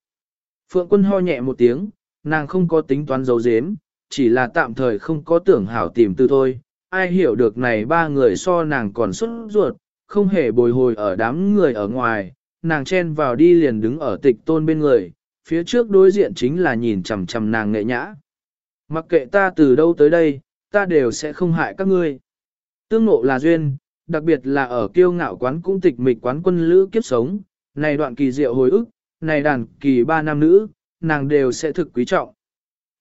S1: Phượng quân ho nhẹ một tiếng, nàng không có tính toán dấu dếm, chỉ là tạm thời không có tưởng hảo tìm tư thôi. Ai hiểu được này ba người so nàng còn xuất ruột, không hề bồi hồi ở đám người ở ngoài, nàng chen vào đi liền đứng ở tịch tôn bên người, phía trước đối diện chính là nhìn chằm chằm nàng nghệ nhã. Mặc kệ ta từ đâu tới đây, ta đều sẽ không hại các ngươi. Tương ngộ là duyên, đặc biệt là ở kiêu ngạo quán cung tịch mịch quán quân lữ kiếp sống, này đoạn kỳ diệu hồi ức, này đàn kỳ ba nam nữ, nàng đều sẽ thực quý trọng.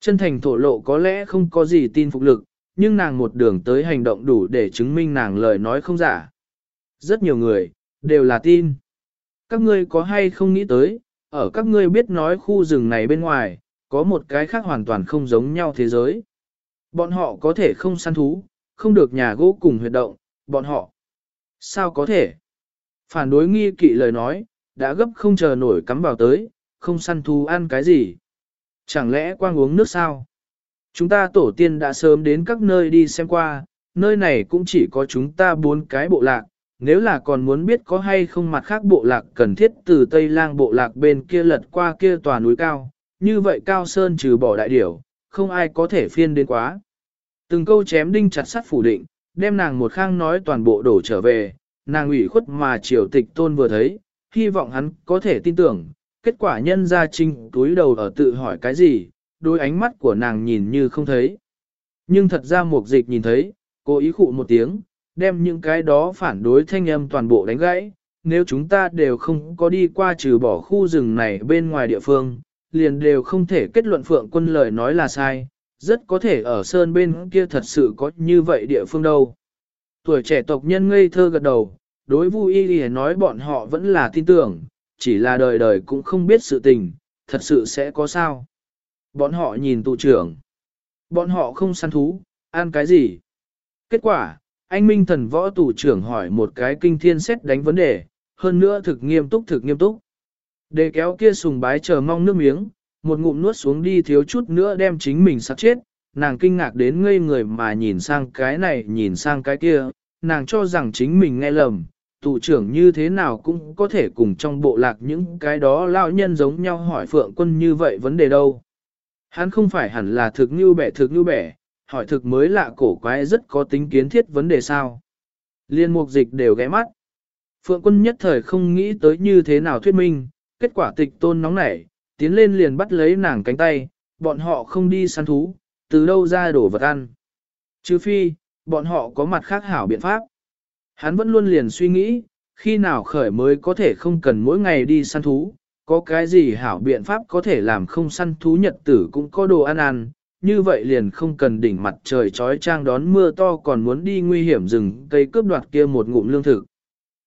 S1: Chân thành thổ lộ có lẽ không có gì tin phục lực, nhưng nàng một đường tới hành động đủ để chứng minh nàng lời nói không giả. Rất nhiều người, đều là tin. Các ngươi có hay không nghĩ tới, ở các ngươi biết nói khu rừng này bên ngoài, có một cái khác hoàn toàn không giống nhau thế giới. Bọn họ có thể không săn thú, không được nhà gỗ cùng huyệt động, bọn họ. Sao có thể? Phản đối nghi kỵ lời nói, đã gấp không chờ nổi cắm vào tới, không săn thú ăn cái gì. Chẳng lẽ quang uống nước sao? Chúng ta tổ tiên đã sớm đến các nơi đi xem qua, nơi này cũng chỉ có chúng ta bốn cái bộ lạc, nếu là còn muốn biết có hay không mặt khác bộ lạc cần thiết từ Tây Lang bộ lạc bên kia lật qua kia tòa núi cao, như vậy cao sơn trừ bỏ đại điểu, không ai có thể phiên đến quá. Từng câu chém đinh chặt sắt phủ định, đem nàng một khang nói toàn bộ đổ trở về, nàng ủy khuất mà triều tịch tôn vừa thấy, hy vọng hắn có thể tin tưởng, kết quả nhân ra trinh túi đầu ở tự hỏi cái gì, đôi ánh mắt của nàng nhìn như không thấy. Nhưng thật ra một dịch nhìn thấy, cô ý khụ một tiếng, đem những cái đó phản đối thanh âm toàn bộ đánh gãy. Nếu chúng ta đều không có đi qua trừ bỏ khu rừng này bên ngoài địa phương, liền đều không thể kết luận phượng quân lời nói là sai, rất có thể ở sơn bên kia thật sự có như vậy địa phương đâu. Tuổi trẻ tộc nhân ngây thơ gật đầu, đối Vu Y Lì nói bọn họ vẫn là tin tưởng, chỉ là đời đời cũng không biết sự tình, thật sự sẽ có sao. Bọn họ nhìn tụ trưởng. Bọn họ không săn thú, ăn cái gì? Kết quả, anh Minh thần võ tụ trưởng hỏi một cái kinh thiên xét đánh vấn đề, hơn nữa thực nghiêm túc thực nghiêm túc. Đề kéo kia sùng bái chờ mong nước miếng, một ngụm nuốt xuống đi thiếu chút nữa đem chính mình sát chết, nàng kinh ngạc đến ngây người mà nhìn sang cái này nhìn sang cái kia, nàng cho rằng chính mình nghe lầm, tụ trưởng như thế nào cũng có thể cùng trong bộ lạc những cái đó lao nhân giống nhau hỏi phượng quân như vậy vấn đề đâu. Hắn không phải hẳn là thực như bẻ thực như bẻ, hỏi thực mới lạ cổ quái rất có tính kiến thiết vấn đề sao. Liên mục dịch đều ghé mắt. Phượng quân nhất thời không nghĩ tới như thế nào thuyết minh, kết quả tịch tôn nóng nảy, tiến lên liền bắt lấy nàng cánh tay, bọn họ không đi săn thú, từ đâu ra đổ vật ăn. Chứ phi, bọn họ có mặt khác hảo biện pháp. Hắn vẫn luôn liền suy nghĩ, khi nào khởi mới có thể không cần mỗi ngày đi săn thú, có cái gì hảo biện pháp có thể làm không săn thú nhật tử cũng có đồ ăn ăn, như vậy liền không cần đỉnh mặt trời trói trang đón mưa to còn muốn đi nguy hiểm rừng cây cướp đoạt kia một ngụm lương thực.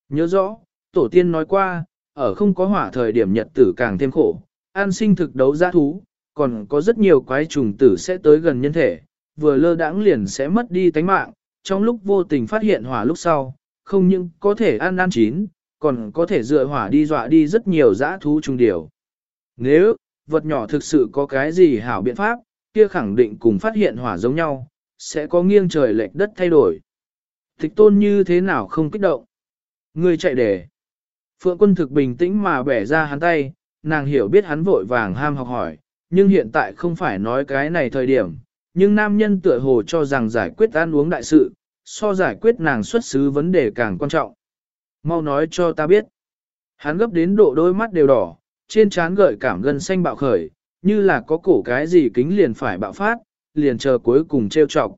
S1: Nhớ rõ, tổ tiên nói qua, ở không có hỏa thời điểm nhật tử càng thêm khổ, an sinh thực đấu giã thú, còn có rất nhiều quái trùng tử sẽ tới gần nhân thể, vừa lơ đãng liền sẽ mất đi tánh mạng, trong lúc vô tình phát hiện hỏa lúc sau, không những có thể ăn ăn chín, còn có thể dựa hỏa đi dọa đi rất nhiều giã thú trùng điều. Nếu, vật nhỏ thực sự có cái gì hảo biện pháp, kia khẳng định cùng phát hiện hỏa giống nhau, sẽ có nghiêng trời lệch đất thay đổi. Thích tôn như thế nào không kích động. người chạy để. Phượng quân thực bình tĩnh mà bẻ ra hắn tay, nàng hiểu biết hắn vội vàng ham học hỏi, nhưng hiện tại không phải nói cái này thời điểm. Nhưng nam nhân tựa hồ cho rằng giải quyết ăn uống đại sự, so giải quyết nàng xuất xứ vấn đề càng quan trọng. Mau nói cho ta biết. Hắn gấp đến độ đôi mắt đều đỏ, trên trán gợi cảm gân xanh bạo khởi, như là có cổ cái gì kính liền phải bạo phát, liền chờ cuối cùng trêu chọc.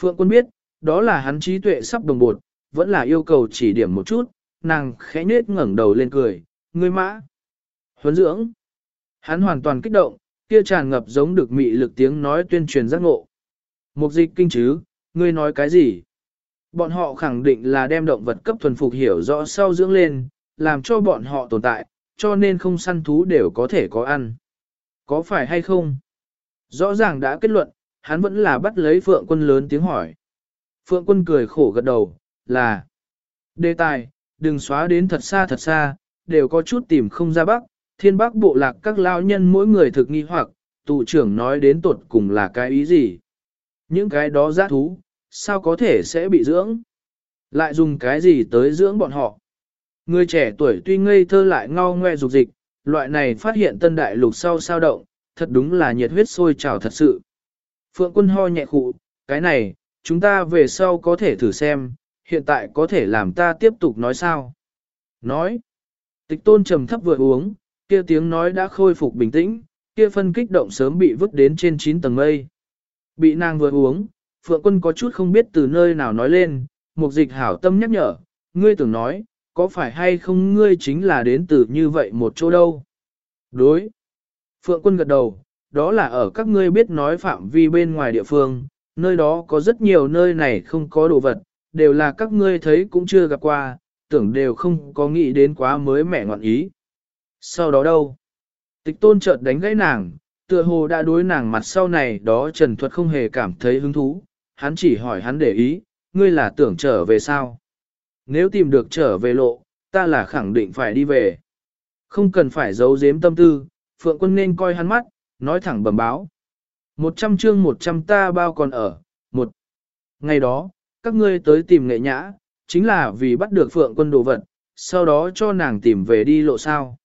S1: Phượng quân biết, đó là hắn trí tuệ sắp đồng bột, vẫn là yêu cầu chỉ điểm một chút, nàng khẽ nết ngẩng đầu lên cười, ngươi mã. Huấn dưỡng. Hắn hoàn toàn kích động, kia tràn ngập giống được mị lực tiếng nói tuyên truyền giác ngộ. Mục dịch kinh chứ, ngươi nói cái gì? Bọn họ khẳng định là đem động vật cấp thuần phục hiểu rõ sau dưỡng lên, làm cho bọn họ tồn tại, cho nên không săn thú đều có thể có ăn. Có phải hay không? Rõ ràng đã kết luận, hắn vẫn là bắt lấy Phượng quân lớn tiếng hỏi. Phượng quân cười khổ gật đầu, là Đề tài, đừng xóa đến thật xa thật xa, đều có chút tìm không ra bắc, thiên bắc bộ lạc các lao nhân mỗi người thực nghi hoặc, tù trưởng nói đến tột cùng là cái ý gì. Những cái đó giã thú, sao có thể sẽ bị dưỡng? Lại dùng cái gì tới dưỡng bọn họ? Người trẻ tuổi tuy ngây thơ lại ngao ngoe dục dịch, loại này phát hiện tân đại lục sau sao động, thật đúng là nhiệt huyết sôi trào thật sự. Phượng quân ho nhẹ khụ, cái này, chúng ta về sau có thể thử xem, hiện tại có thể làm ta tiếp tục nói sao? Nói. Tịch tôn trầm thấp vừa uống, kia tiếng nói đã khôi phục bình tĩnh, kia phân kích động sớm bị vứt đến trên 9 tầng mây. Bị nàng vừa uống, Phượng quân có chút không biết từ nơi nào nói lên, mục dịch hảo tâm nhắc nhở, ngươi tưởng nói, có phải hay không ngươi chính là đến từ như vậy một chỗ đâu? Đối. Phượng quân gật đầu, đó là ở các ngươi biết nói phạm vi bên ngoài địa phương, nơi đó có rất nhiều nơi này không có đồ vật, đều là các ngươi thấy cũng chưa gặp qua, tưởng đều không có nghĩ đến quá mới mẻ ngọn ý. Sau đó đâu? Tịch tôn chợt đánh gãy nàng, tựa hồ đã đối nàng mặt sau này đó trần thuật không hề cảm thấy hứng thú, hắn chỉ hỏi hắn để ý, ngươi là tưởng trở về sao? Nếu tìm được trở về lộ, ta là khẳng định phải đi về. Không cần phải giấu giếm tâm tư, Phượng quân nên coi hắn mắt, nói thẳng bẩm báo. Một trăm chương một trăm ta bao còn ở, một. Ngày đó, các ngươi tới tìm nghệ nhã, chính là vì bắt được Phượng quân đồ vật, sau đó cho nàng tìm về đi lộ sao.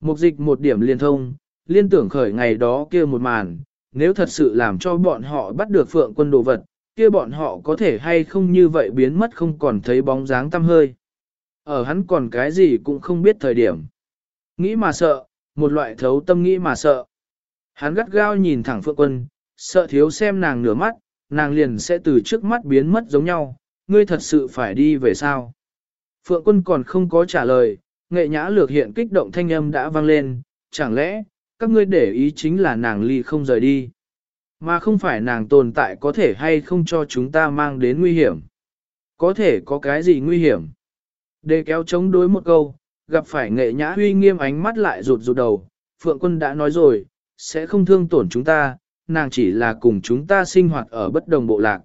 S1: Mục dịch một điểm liên thông, liên tưởng khởi ngày đó kia một màn, nếu thật sự làm cho bọn họ bắt được Phượng quân đồ vật, kia bọn họ có thể hay không như vậy biến mất không còn thấy bóng dáng tăm hơi. Ở hắn còn cái gì cũng không biết thời điểm. Nghĩ mà sợ, một loại thấu tâm nghĩ mà sợ. Hắn gắt gao nhìn thẳng Phượng Quân, sợ thiếu xem nàng nửa mắt, nàng liền sẽ từ trước mắt biến mất giống nhau, ngươi thật sự phải đi về sao? Phượng Quân còn không có trả lời, nghệ nhã lược hiện kích động thanh âm đã vang lên, chẳng lẽ, các ngươi để ý chính là nàng ly không rời đi. Mà không phải nàng tồn tại có thể hay không cho chúng ta mang đến nguy hiểm. Có thể có cái gì nguy hiểm? Để kéo chống đối một câu, gặp phải nghệ nhã huy nghiêm ánh mắt lại rụt rụt đầu, Phượng quân đã nói rồi, sẽ không thương tổn chúng ta, nàng chỉ là cùng chúng ta sinh hoạt ở bất đồng bộ lạc.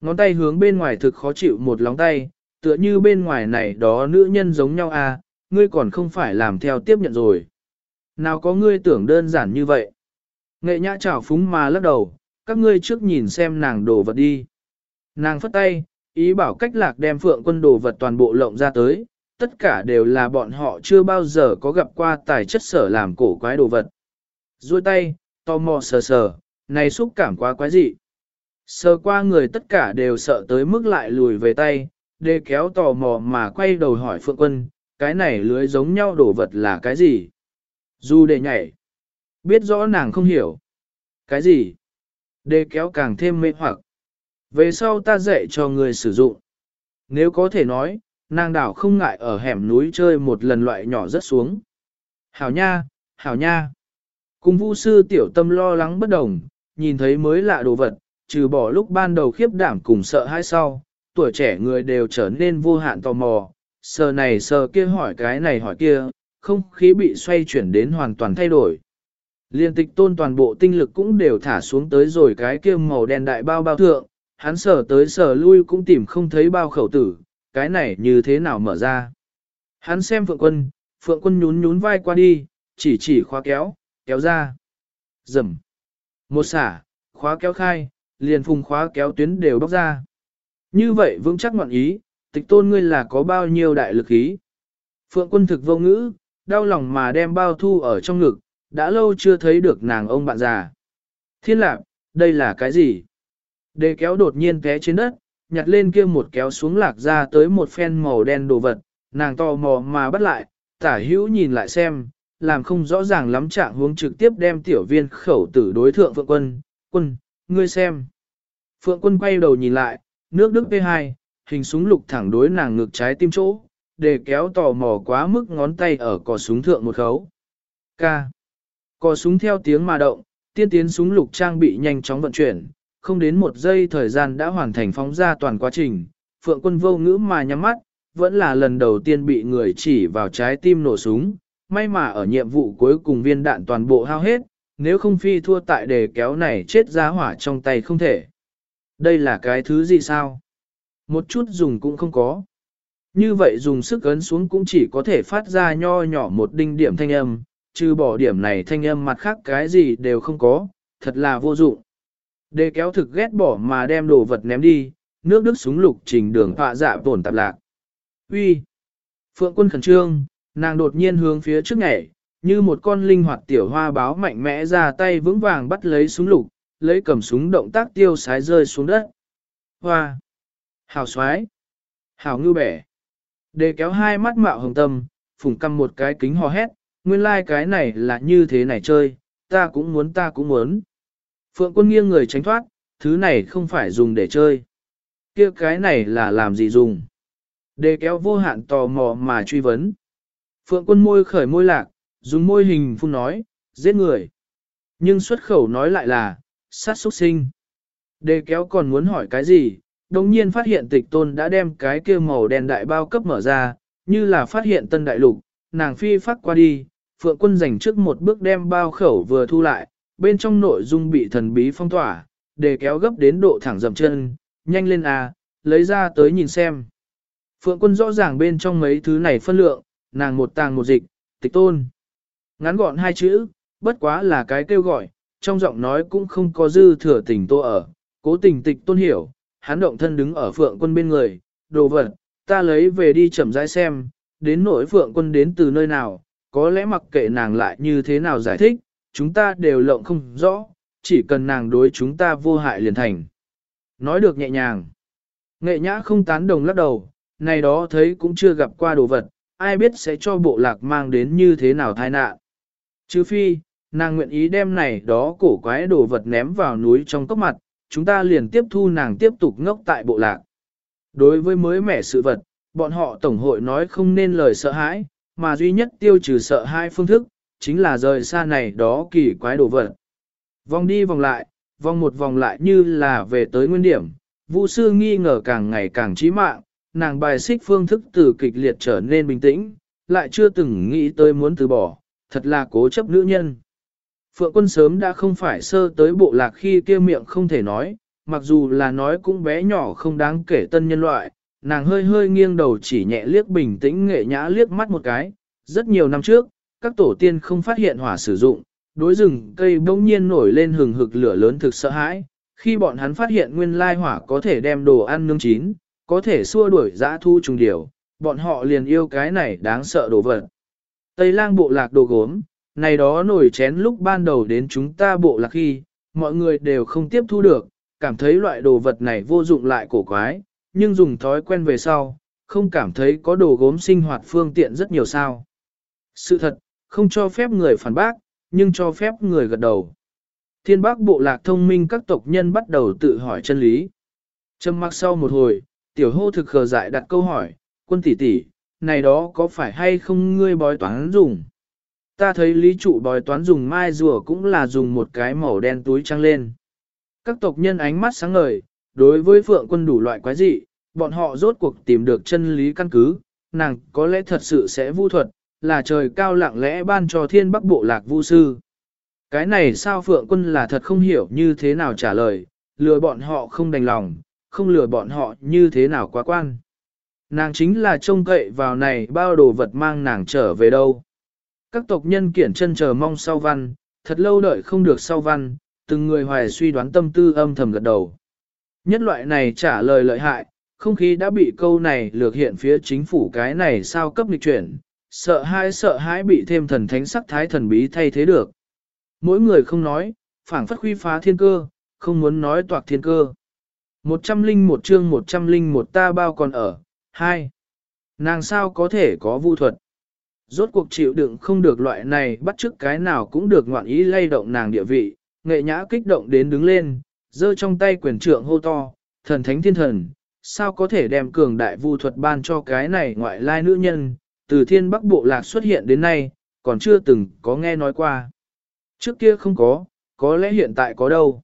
S1: Ngón tay hướng bên ngoài thực khó chịu một lóng tay, tựa như bên ngoài này đó nữ nhân giống nhau à, ngươi còn không phải làm theo tiếp nhận rồi. Nào có ngươi tưởng đơn giản như vậy? Nghệ nhã chảo phúng mà lắc đầu, các ngươi trước nhìn xem nàng đồ vật đi. Nàng phất tay, ý bảo cách lạc đem phượng quân đồ vật toàn bộ lộng ra tới, tất cả đều là bọn họ chưa bao giờ có gặp qua tài chất sở làm cổ quái đồ vật. Rồi tay, tò mò sờ sờ, này xúc cảm quá quái dị. Sờ qua người tất cả đều sợ tới mức lại lùi về tay, đê kéo tò mò mà quay đầu hỏi phượng quân, cái này lưới giống nhau đồ vật là cái gì? Dù để nhảy, biết rõ nàng không hiểu. Cái gì? để kéo càng thêm mê hoặc. Về sau ta dạy cho người sử dụng. Nếu có thể nói, nàng đảo không ngại ở hẻm núi chơi một lần loại nhỏ rất xuống. Hảo nha, hảo nha. Cùng vu sư tiểu tâm lo lắng bất đồng, nhìn thấy mới lạ đồ vật, trừ bỏ lúc ban đầu khiếp đảm cùng sợ hãi sau, tuổi trẻ người đều trở nên vô hạn tò mò, sờ này sờ kia hỏi cái này hỏi kia, không khí bị xoay chuyển đến hoàn toàn thay đổi. Liên tịch tôn toàn bộ tinh lực cũng đều thả xuống tới rồi cái kia màu đen đại bao bao thượng, hắn sờ tới sờ lui cũng tìm không thấy bao khẩu tử, cái này như thế nào mở ra. Hắn xem phượng quân, phượng quân nhún nhún vai qua đi, chỉ chỉ khóa kéo, kéo ra. Dầm. Một xả, khóa kéo khai, liền phùng khóa kéo tuyến đều bóc ra. Như vậy vững chắc ngọn ý, tịch tôn ngươi là có bao nhiêu đại lực ý. Phượng quân thực vô ngữ, đau lòng mà đem bao thu ở trong ngực, đã lâu chưa thấy được nàng ông bạn già. Thiên lạc, đây là cái gì? Đề kéo đột nhiên té trên đất, nhặt lên kia một kéo xuống lạc ra tới một phen màu đen đồ vật, nàng tò mò mà bắt lại, tả hữu nhìn lại xem, làm không rõ ràng lắm trạng hướng trực tiếp đem tiểu viên khẩu tử đối thượng Phượng Quân, quân, ngươi xem. Phượng Quân quay đầu nhìn lại, nước Đức P2, hình súng lục thẳng đối nàng ngực trái tim chỗ, để kéo tò mò quá mức ngón tay ở cò súng thượng một khấu. K. Cò súng theo tiếng mà động, tiên tiến súng lục trang bị nhanh chóng vận chuyển, không đến một giây thời gian đã hoàn thành phóng ra toàn quá trình, Phượng Quân vô ngữ mà nhắm mắt, vẫn là lần đầu tiên bị người chỉ vào trái tim nổ súng, may mà ở nhiệm vụ cuối cùng viên đạn toàn bộ hao hết, nếu không phi thua tại đề kéo này chết giá hỏa trong tay không thể. Đây là cái thứ gì sao? Một chút dùng cũng không có. Như vậy dùng sức ấn xuống cũng chỉ có thể phát ra nho nhỏ một đinh điểm thanh âm, trừ bỏ điểm này thanh âm mặt khác cái gì đều không có, thật là vô dụng. Đề kéo thực ghét bỏ mà đem đồ vật ném đi, nước đức súng lục trình đường họa dạ tổn tạp lạc. Uy, Phượng quân khẩn trương, nàng đột nhiên hướng phía trước nhảy, như một con linh hoạt tiểu hoa báo mạnh mẽ ra tay vững vàng bắt lấy súng lục, lấy cầm súng động tác tiêu sái rơi xuống đất. Hoa! Hảo xoái! hảo ngư bẻ! Đề kéo hai mắt mạo hồng tâm, phùng cầm một cái kính hò hét, nguyên lai like cái này là như thế này chơi, ta cũng muốn ta cũng muốn. Phượng quân nghiêng người tránh thoát, thứ này không phải dùng để chơi. kia cái này là làm gì dùng? Đề kéo vô hạn tò mò mà truy vấn. Phượng quân môi khởi môi lạc, dùng môi hình phun nói, giết người. Nhưng xuất khẩu nói lại là, sát xuất sinh. Đề kéo còn muốn hỏi cái gì, đồng nhiên phát hiện tịch tôn đã đem cái kia màu đen đại bao cấp mở ra, như là phát hiện tân đại lục, nàng phi phát qua đi, phượng quân dành trước một bước đem bao khẩu vừa thu lại, bên trong nội dung bị thần bí phong tỏa, để kéo gấp đến độ thẳng dầm chân, nhanh lên à, lấy ra tới nhìn xem. Phượng quân rõ ràng bên trong mấy thứ này phân lượng, nàng một tàng một dịch, tịch tôn. Ngắn gọn hai chữ, bất quá là cái kêu gọi, trong giọng nói cũng không có dư thừa tình tô ở, cố tình tịch tôn hiểu, hắn động thân đứng ở phượng quân bên người, đồ vật, ta lấy về đi chậm rãi xem, đến nỗi phượng quân đến từ nơi nào, có lẽ mặc kệ nàng lại như thế nào giải thích, chúng ta đều lộng không rõ, chỉ cần nàng đối chúng ta vô hại liền thành. Nói được nhẹ nhàng. Nghệ nhã không tán đồng lắc đầu, này đó thấy cũng chưa gặp qua đồ vật, ai biết sẽ cho bộ lạc mang đến như thế nào tai nạn. Chứ phi, nàng nguyện ý đem này đó cổ quái đồ vật ném vào núi trong cốc mặt, chúng ta liền tiếp thu nàng tiếp tục ngốc tại bộ lạc. Đối với mới mẻ sự vật, bọn họ tổng hội nói không nên lời sợ hãi, mà duy nhất tiêu trừ sợ hai phương thức, chính là rời xa này đó kỳ quái đồ vật. Vòng đi vòng lại, vòng một vòng lại như là về tới nguyên điểm, Vu sư nghi ngờ càng ngày càng trí mạng, nàng bài xích phương thức từ kịch liệt trở nên bình tĩnh, lại chưa từng nghĩ tới muốn từ bỏ, thật là cố chấp nữ nhân. Phượng quân sớm đã không phải sơ tới bộ lạc khi kia miệng không thể nói, mặc dù là nói cũng bé nhỏ không đáng kể tân nhân loại, nàng hơi hơi nghiêng đầu chỉ nhẹ liếc bình tĩnh nghệ nhã liếc mắt một cái. Rất nhiều năm trước, các tổ tiên không phát hiện hỏa sử dụng, đối rừng cây bỗng nhiên nổi lên hừng hực lửa lớn thực sợ hãi. Khi bọn hắn phát hiện nguyên lai hỏa có thể đem đồ ăn nướng chín, có thể xua đuổi dã thu trùng điều, bọn họ liền yêu cái này đáng sợ đồ vật. Tây lang bộ lạc đồ gốm, này đó nổi chén lúc ban đầu đến chúng ta bộ lạc khi, mọi người đều không tiếp thu được, cảm thấy loại đồ vật này vô dụng lại cổ quái, nhưng dùng thói quen về sau, không cảm thấy có đồ gốm sinh hoạt phương tiện rất nhiều sao. Sự thật, không cho phép người phản bác, nhưng cho phép người gật đầu. Thiên bác bộ lạc thông minh các tộc nhân bắt đầu tự hỏi chân lý. Trầm mặc sau một hồi, tiểu hô thực khờ dại đặt câu hỏi, quân tỷ tỷ, này đó có phải hay không ngươi bói toán dùng? Ta thấy lý trụ bói toán dùng mai rùa cũng là dùng một cái màu đen túi trăng lên. Các tộc nhân ánh mắt sáng ngời, đối với phượng quân đủ loại quái dị, bọn họ rốt cuộc tìm được chân lý căn cứ, nàng có lẽ thật sự sẽ vu thuật, là trời cao lặng lẽ ban cho thiên bắc bộ lạc vu sư. Cái này sao phượng quân là thật không hiểu như thế nào trả lời, lừa bọn họ không đành lòng, không lừa bọn họ như thế nào quá quan. Nàng chính là trông cậy vào này bao đồ vật mang nàng trở về đâu. Các tộc nhân kiển chân chờ mong sau văn, thật lâu đợi không được sau văn, từng người hoài suy đoán tâm tư âm thầm gật đầu. Nhất loại này trả lời lợi hại, không khí đã bị câu này lược hiện phía chính phủ cái này sao cấp nghịch chuyển, sợ hãi sợ hãi bị thêm thần thánh sắc thái thần bí thay thế được. Mỗi người không nói, phảng phất khuy phá thiên cơ, không muốn nói toạc thiên cơ. Một trăm linh một chương một trăm linh một ta bao còn ở, hai. Nàng sao có thể có vu thuật? Rốt cuộc chịu đựng không được loại này bắt chước cái nào cũng được ngoạn ý lay động nàng địa vị, nghệ nhã kích động đến đứng lên, giơ trong tay quyền trượng hô to, thần thánh thiên thần, sao có thể đem cường đại vu thuật ban cho cái này ngoại lai nữ nhân, từ thiên bắc bộ lạc xuất hiện đến nay, còn chưa từng có nghe nói qua. Trước kia không có, có lẽ hiện tại có đâu.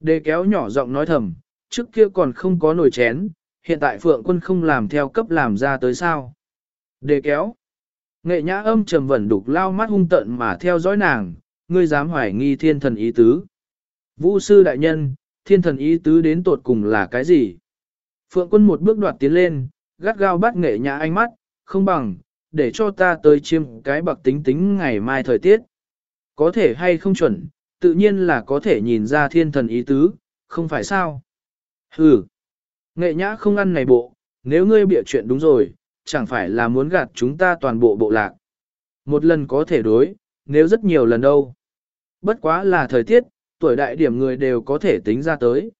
S1: Đề kéo nhỏ giọng nói thầm, trước kia còn không có nồi chén, hiện tại phượng quân không làm theo cấp làm ra tới sao. Đề kéo. Nghệ nhã âm trầm vẩn đục lao mắt hung tận mà theo dõi nàng, ngươi dám hoài nghi thiên thần ý tứ. Vũ sư đại nhân, thiên thần ý tứ đến tột cùng là cái gì? Phượng quân một bước đoạt tiến lên, gắt gao bắt nghệ nhã ánh mắt, không bằng, để cho ta tới chiêm cái bậc tính tính ngày mai thời tiết. Có thể hay không chuẩn, tự nhiên là có thể nhìn ra thiên thần ý tứ, không phải sao? Hừ, nghệ nhã không ăn này bộ, nếu ngươi bịa chuyện đúng rồi, chẳng phải là muốn gạt chúng ta toàn bộ bộ lạc. Một lần có thể đối, nếu rất nhiều lần đâu. Bất quá là thời tiết, tuổi đại điểm người đều có thể tính ra tới.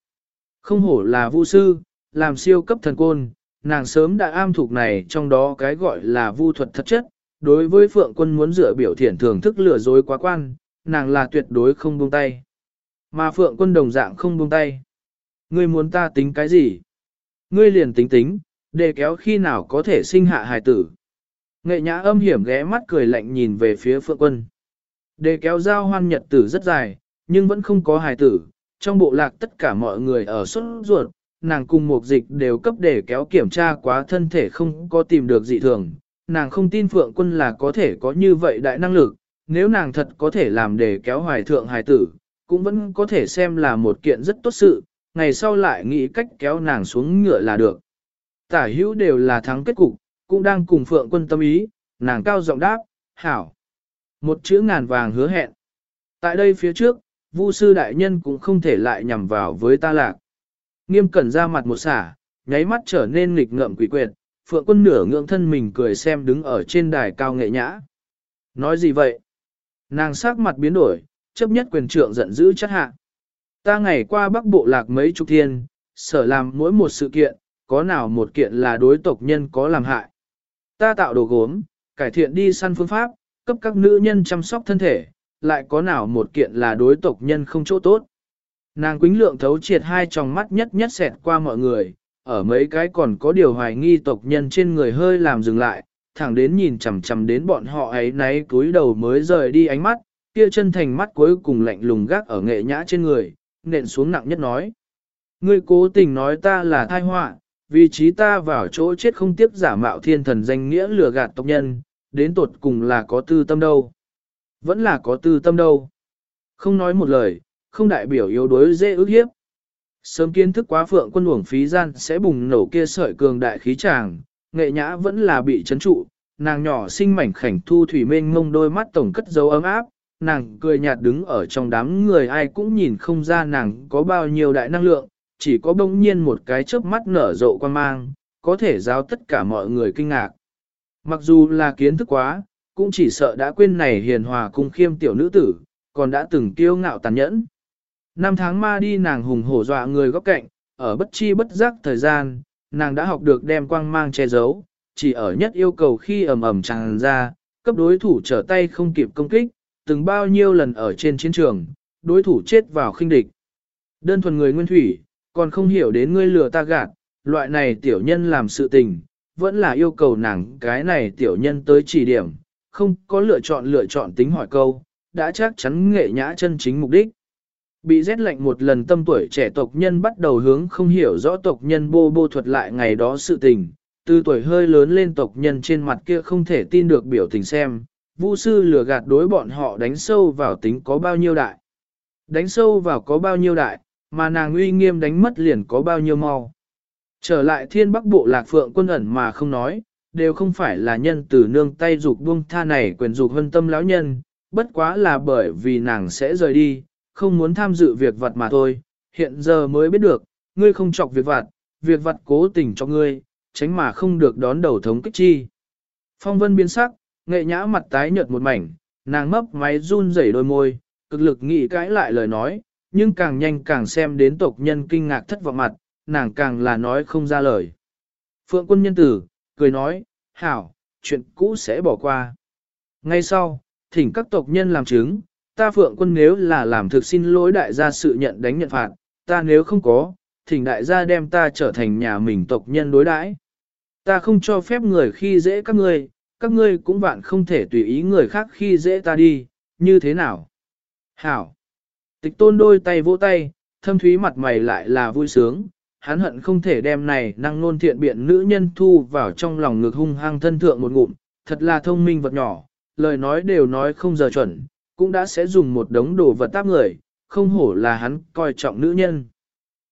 S1: Không hổ là vu sư, làm siêu cấp thần côn, nàng sớm đã am thuộc này trong đó cái gọi là vu thuật thật chất. Đối với phượng quân muốn dựa biểu thiện thưởng thức lừa dối quá quan, nàng là tuyệt đối không buông tay. Mà phượng quân đồng dạng không buông tay. Ngươi muốn ta tính cái gì? Ngươi liền tính tính, để kéo khi nào có thể sinh hạ hài tử. Nghệ nhã âm hiểm ghé mắt cười lạnh nhìn về phía phượng quân. Để kéo giao hoan nhật tử rất dài, nhưng vẫn không có hài tử. Trong bộ lạc tất cả mọi người ở xuất ruột, nàng cùng một dịch đều cấp để kéo kiểm tra quá thân thể không có tìm được dị thường. Nàng không tin phượng quân là có thể có như vậy đại năng lực, nếu nàng thật có thể làm để kéo hoài thượng hài tử, cũng vẫn có thể xem là một kiện rất tốt sự, ngày sau lại nghĩ cách kéo nàng xuống ngựa là được. Tả hữu đều là thắng kết cục, cũng đang cùng phượng quân tâm ý, nàng cao giọng đáp, hảo. Một chữ ngàn vàng hứa hẹn. Tại đây phía trước, Vu sư đại nhân cũng không thể lại nhằm vào với ta lạc. Nghiêm cẩn ra mặt một xả, nháy mắt trở nên nghịch ngợm quỷ quyệt, phượng quân nửa ngưỡng thân mình cười xem đứng ở trên đài cao nghệ nhã. Nói gì vậy? Nàng sắc mặt biến đổi, chấp nhất quyền trượng giận dữ chất hạ. Ta ngày qua bắc bộ lạc mấy chục thiên, sở làm mỗi một sự kiện, có nào một kiện là đối tộc nhân có làm hại. Ta tạo đồ gốm, cải thiện đi săn phương pháp, cấp các nữ nhân chăm sóc thân thể, lại có nào một kiện là đối tộc nhân không chỗ tốt. Nàng quính lượng thấu triệt hai tròng mắt nhất nhất xẹt qua mọi người, ở mấy cái còn có điều hoài nghi tộc nhân trên người hơi làm dừng lại, thẳng đến nhìn chằm chằm đến bọn họ ấy náy cúi đầu mới rời đi ánh mắt, kia chân thành mắt cuối cùng lạnh lùng gác ở nghệ nhã trên người, nện xuống nặng nhất nói. Ngươi cố tình nói ta là thai họa, vì trí ta vào chỗ chết không tiếc giả mạo thiên thần danh nghĩa lừa gạt tộc nhân, đến tột cùng là có tư tâm đâu. Vẫn là có tư tâm đâu. Không nói một lời, không đại biểu yếu đối dễ ước hiếp. Sớm kiến thức quá phượng quân uổng phí gian sẽ bùng nổ kia sợi cường đại khí tràng, nghệ nhã vẫn là bị chấn trụ, nàng nhỏ xinh mảnh khảnh thu thủy mênh ngông đôi mắt tổng cất dấu ấm áp, nàng cười nhạt đứng ở trong đám người ai cũng nhìn không ra nàng có bao nhiêu đại năng lượng, chỉ có bỗng nhiên một cái chớp mắt nở rộ quan mang, có thể giáo tất cả mọi người kinh ngạc. Mặc dù là kiến thức quá, cũng chỉ sợ đã quên này hiền hòa cung khiêm tiểu nữ tử, còn đã từng kiêu ngạo tàn nhẫn. Năm tháng ma đi nàng hùng hổ dọa người góc cạnh, ở bất chi bất giác thời gian, nàng đã học được đem quang mang che giấu, chỉ ở nhất yêu cầu khi ầm ầm tràn ra, cấp đối thủ trở tay không kịp công kích, từng bao nhiêu lần ở trên chiến trường, đối thủ chết vào khinh địch. Đơn thuần người nguyên thủy, còn không hiểu đến ngươi lừa ta gạt, loại này tiểu nhân làm sự tình, vẫn là yêu cầu nàng cái này tiểu nhân tới chỉ điểm, không có lựa chọn lựa chọn tính hỏi câu, đã chắc chắn nghệ nhã chân chính mục đích. Bị rét lạnh một lần tâm tuổi trẻ tộc nhân bắt đầu hướng không hiểu rõ tộc nhân bô bô thuật lại ngày đó sự tình, từ tuổi hơi lớn lên tộc nhân trên mặt kia không thể tin được biểu tình xem, Vu sư lừa gạt đối bọn họ đánh sâu vào tính có bao nhiêu đại. Đánh sâu vào có bao nhiêu đại, mà nàng uy nghiêm đánh mất liền có bao nhiêu mau. Trở lại thiên bắc bộ lạc phượng quân ẩn mà không nói, đều không phải là nhân từ nương tay dục buông tha này quyền dục hân tâm lão nhân, bất quá là bởi vì nàng sẽ rời đi, không muốn tham dự việc vặt mà thôi, hiện giờ mới biết được, ngươi không chọc việc vặt, việc vặt cố tình cho ngươi, tránh mà không được đón đầu thống kích chi. Phong vân biến sắc, nghệ nhã mặt tái nhợt một mảnh, nàng mấp máy run rẩy đôi môi, cực lực nghĩ cãi lại lời nói, nhưng càng nhanh càng xem đến tộc nhân kinh ngạc thất vọng mặt, nàng càng là nói không ra lời. Phượng quân nhân tử, cười nói, hảo, chuyện cũ sẽ bỏ qua. Ngay sau, thỉnh các tộc nhân làm chứng, ta phượng quân nếu là làm thực xin lỗi đại gia sự nhận đánh nhận phạt, ta nếu không có, thỉnh đại gia đem ta trở thành nhà mình tộc nhân đối đãi. Ta không cho phép người khi dễ các ngươi, các ngươi cũng vạn không thể tùy ý người khác khi dễ ta đi, như thế nào? Hảo! Tịch tôn đôi tay vỗ tay, thâm thúy mặt mày lại là vui sướng, hắn hận không thể đem này năng nôn thiện biện nữ nhân thu vào trong lòng ngực hung hăng thân thượng một ngụm, thật là thông minh vật nhỏ, lời nói đều nói không giờ chuẩn, cũng đã sẽ dùng một đống đồ vật táp người, không hổ là hắn coi trọng nữ nhân.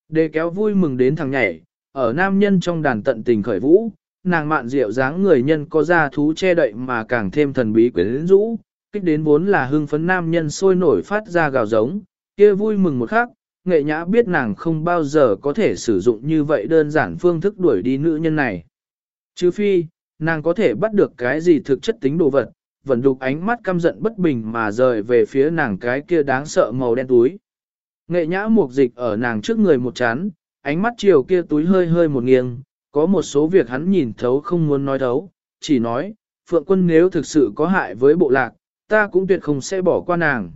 S1: Đề kéo vui mừng đến thằng nhảy, ở nam nhân trong đàn tận tình khởi vũ, nàng mạn rượu dáng người nhân có da thú che đậy mà càng thêm thần bí quyến rũ, kích đến vốn là hưng phấn nam nhân sôi nổi phát ra gào giống, kia vui mừng một khắc, nghệ nhã biết nàng không bao giờ có thể sử dụng như vậy đơn giản phương thức đuổi đi nữ nhân này. Chứ phi, nàng có thể bắt được cái gì thực chất tính đồ vật, vẫn đục ánh mắt căm giận bất bình mà rời về phía nàng cái kia đáng sợ màu đen túi. Nghệ nhã mục dịch ở nàng trước người một chán, ánh mắt chiều kia túi hơi hơi một nghiêng, có một số việc hắn nhìn thấu không muốn nói thấu, chỉ nói, Phượng quân nếu thực sự có hại với bộ lạc, ta cũng tuyệt không sẽ bỏ qua nàng.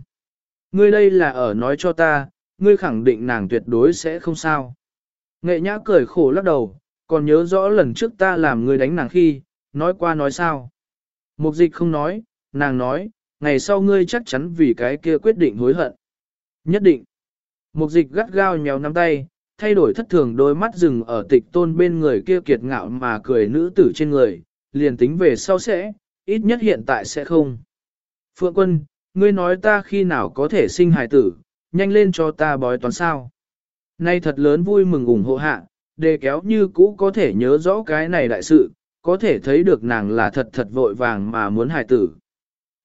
S1: Ngươi đây là ở nói cho ta, ngươi khẳng định nàng tuyệt đối sẽ không sao. Nghệ nhã cười khổ lắc đầu, còn nhớ rõ lần trước ta làm ngươi đánh nàng khi, nói qua nói sao. Mục dịch không nói, nàng nói, ngày sau ngươi chắc chắn vì cái kia quyết định hối hận. Nhất định. Mục dịch gắt gao nhéo nắm tay, thay đổi thất thường đôi mắt rừng ở tịch tôn bên người kia kiệt ngạo mà cười nữ tử trên người, liền tính về sau sẽ, ít nhất hiện tại sẽ không. Phượng quân, ngươi nói ta khi nào có thể sinh hài tử, nhanh lên cho ta bói toán sao. Nay thật lớn vui mừng ủng hộ hạ, đề kéo như cũ có thể nhớ rõ cái này đại sự, có thể thấy được nàng là thật thật vội vàng mà muốn hài tử.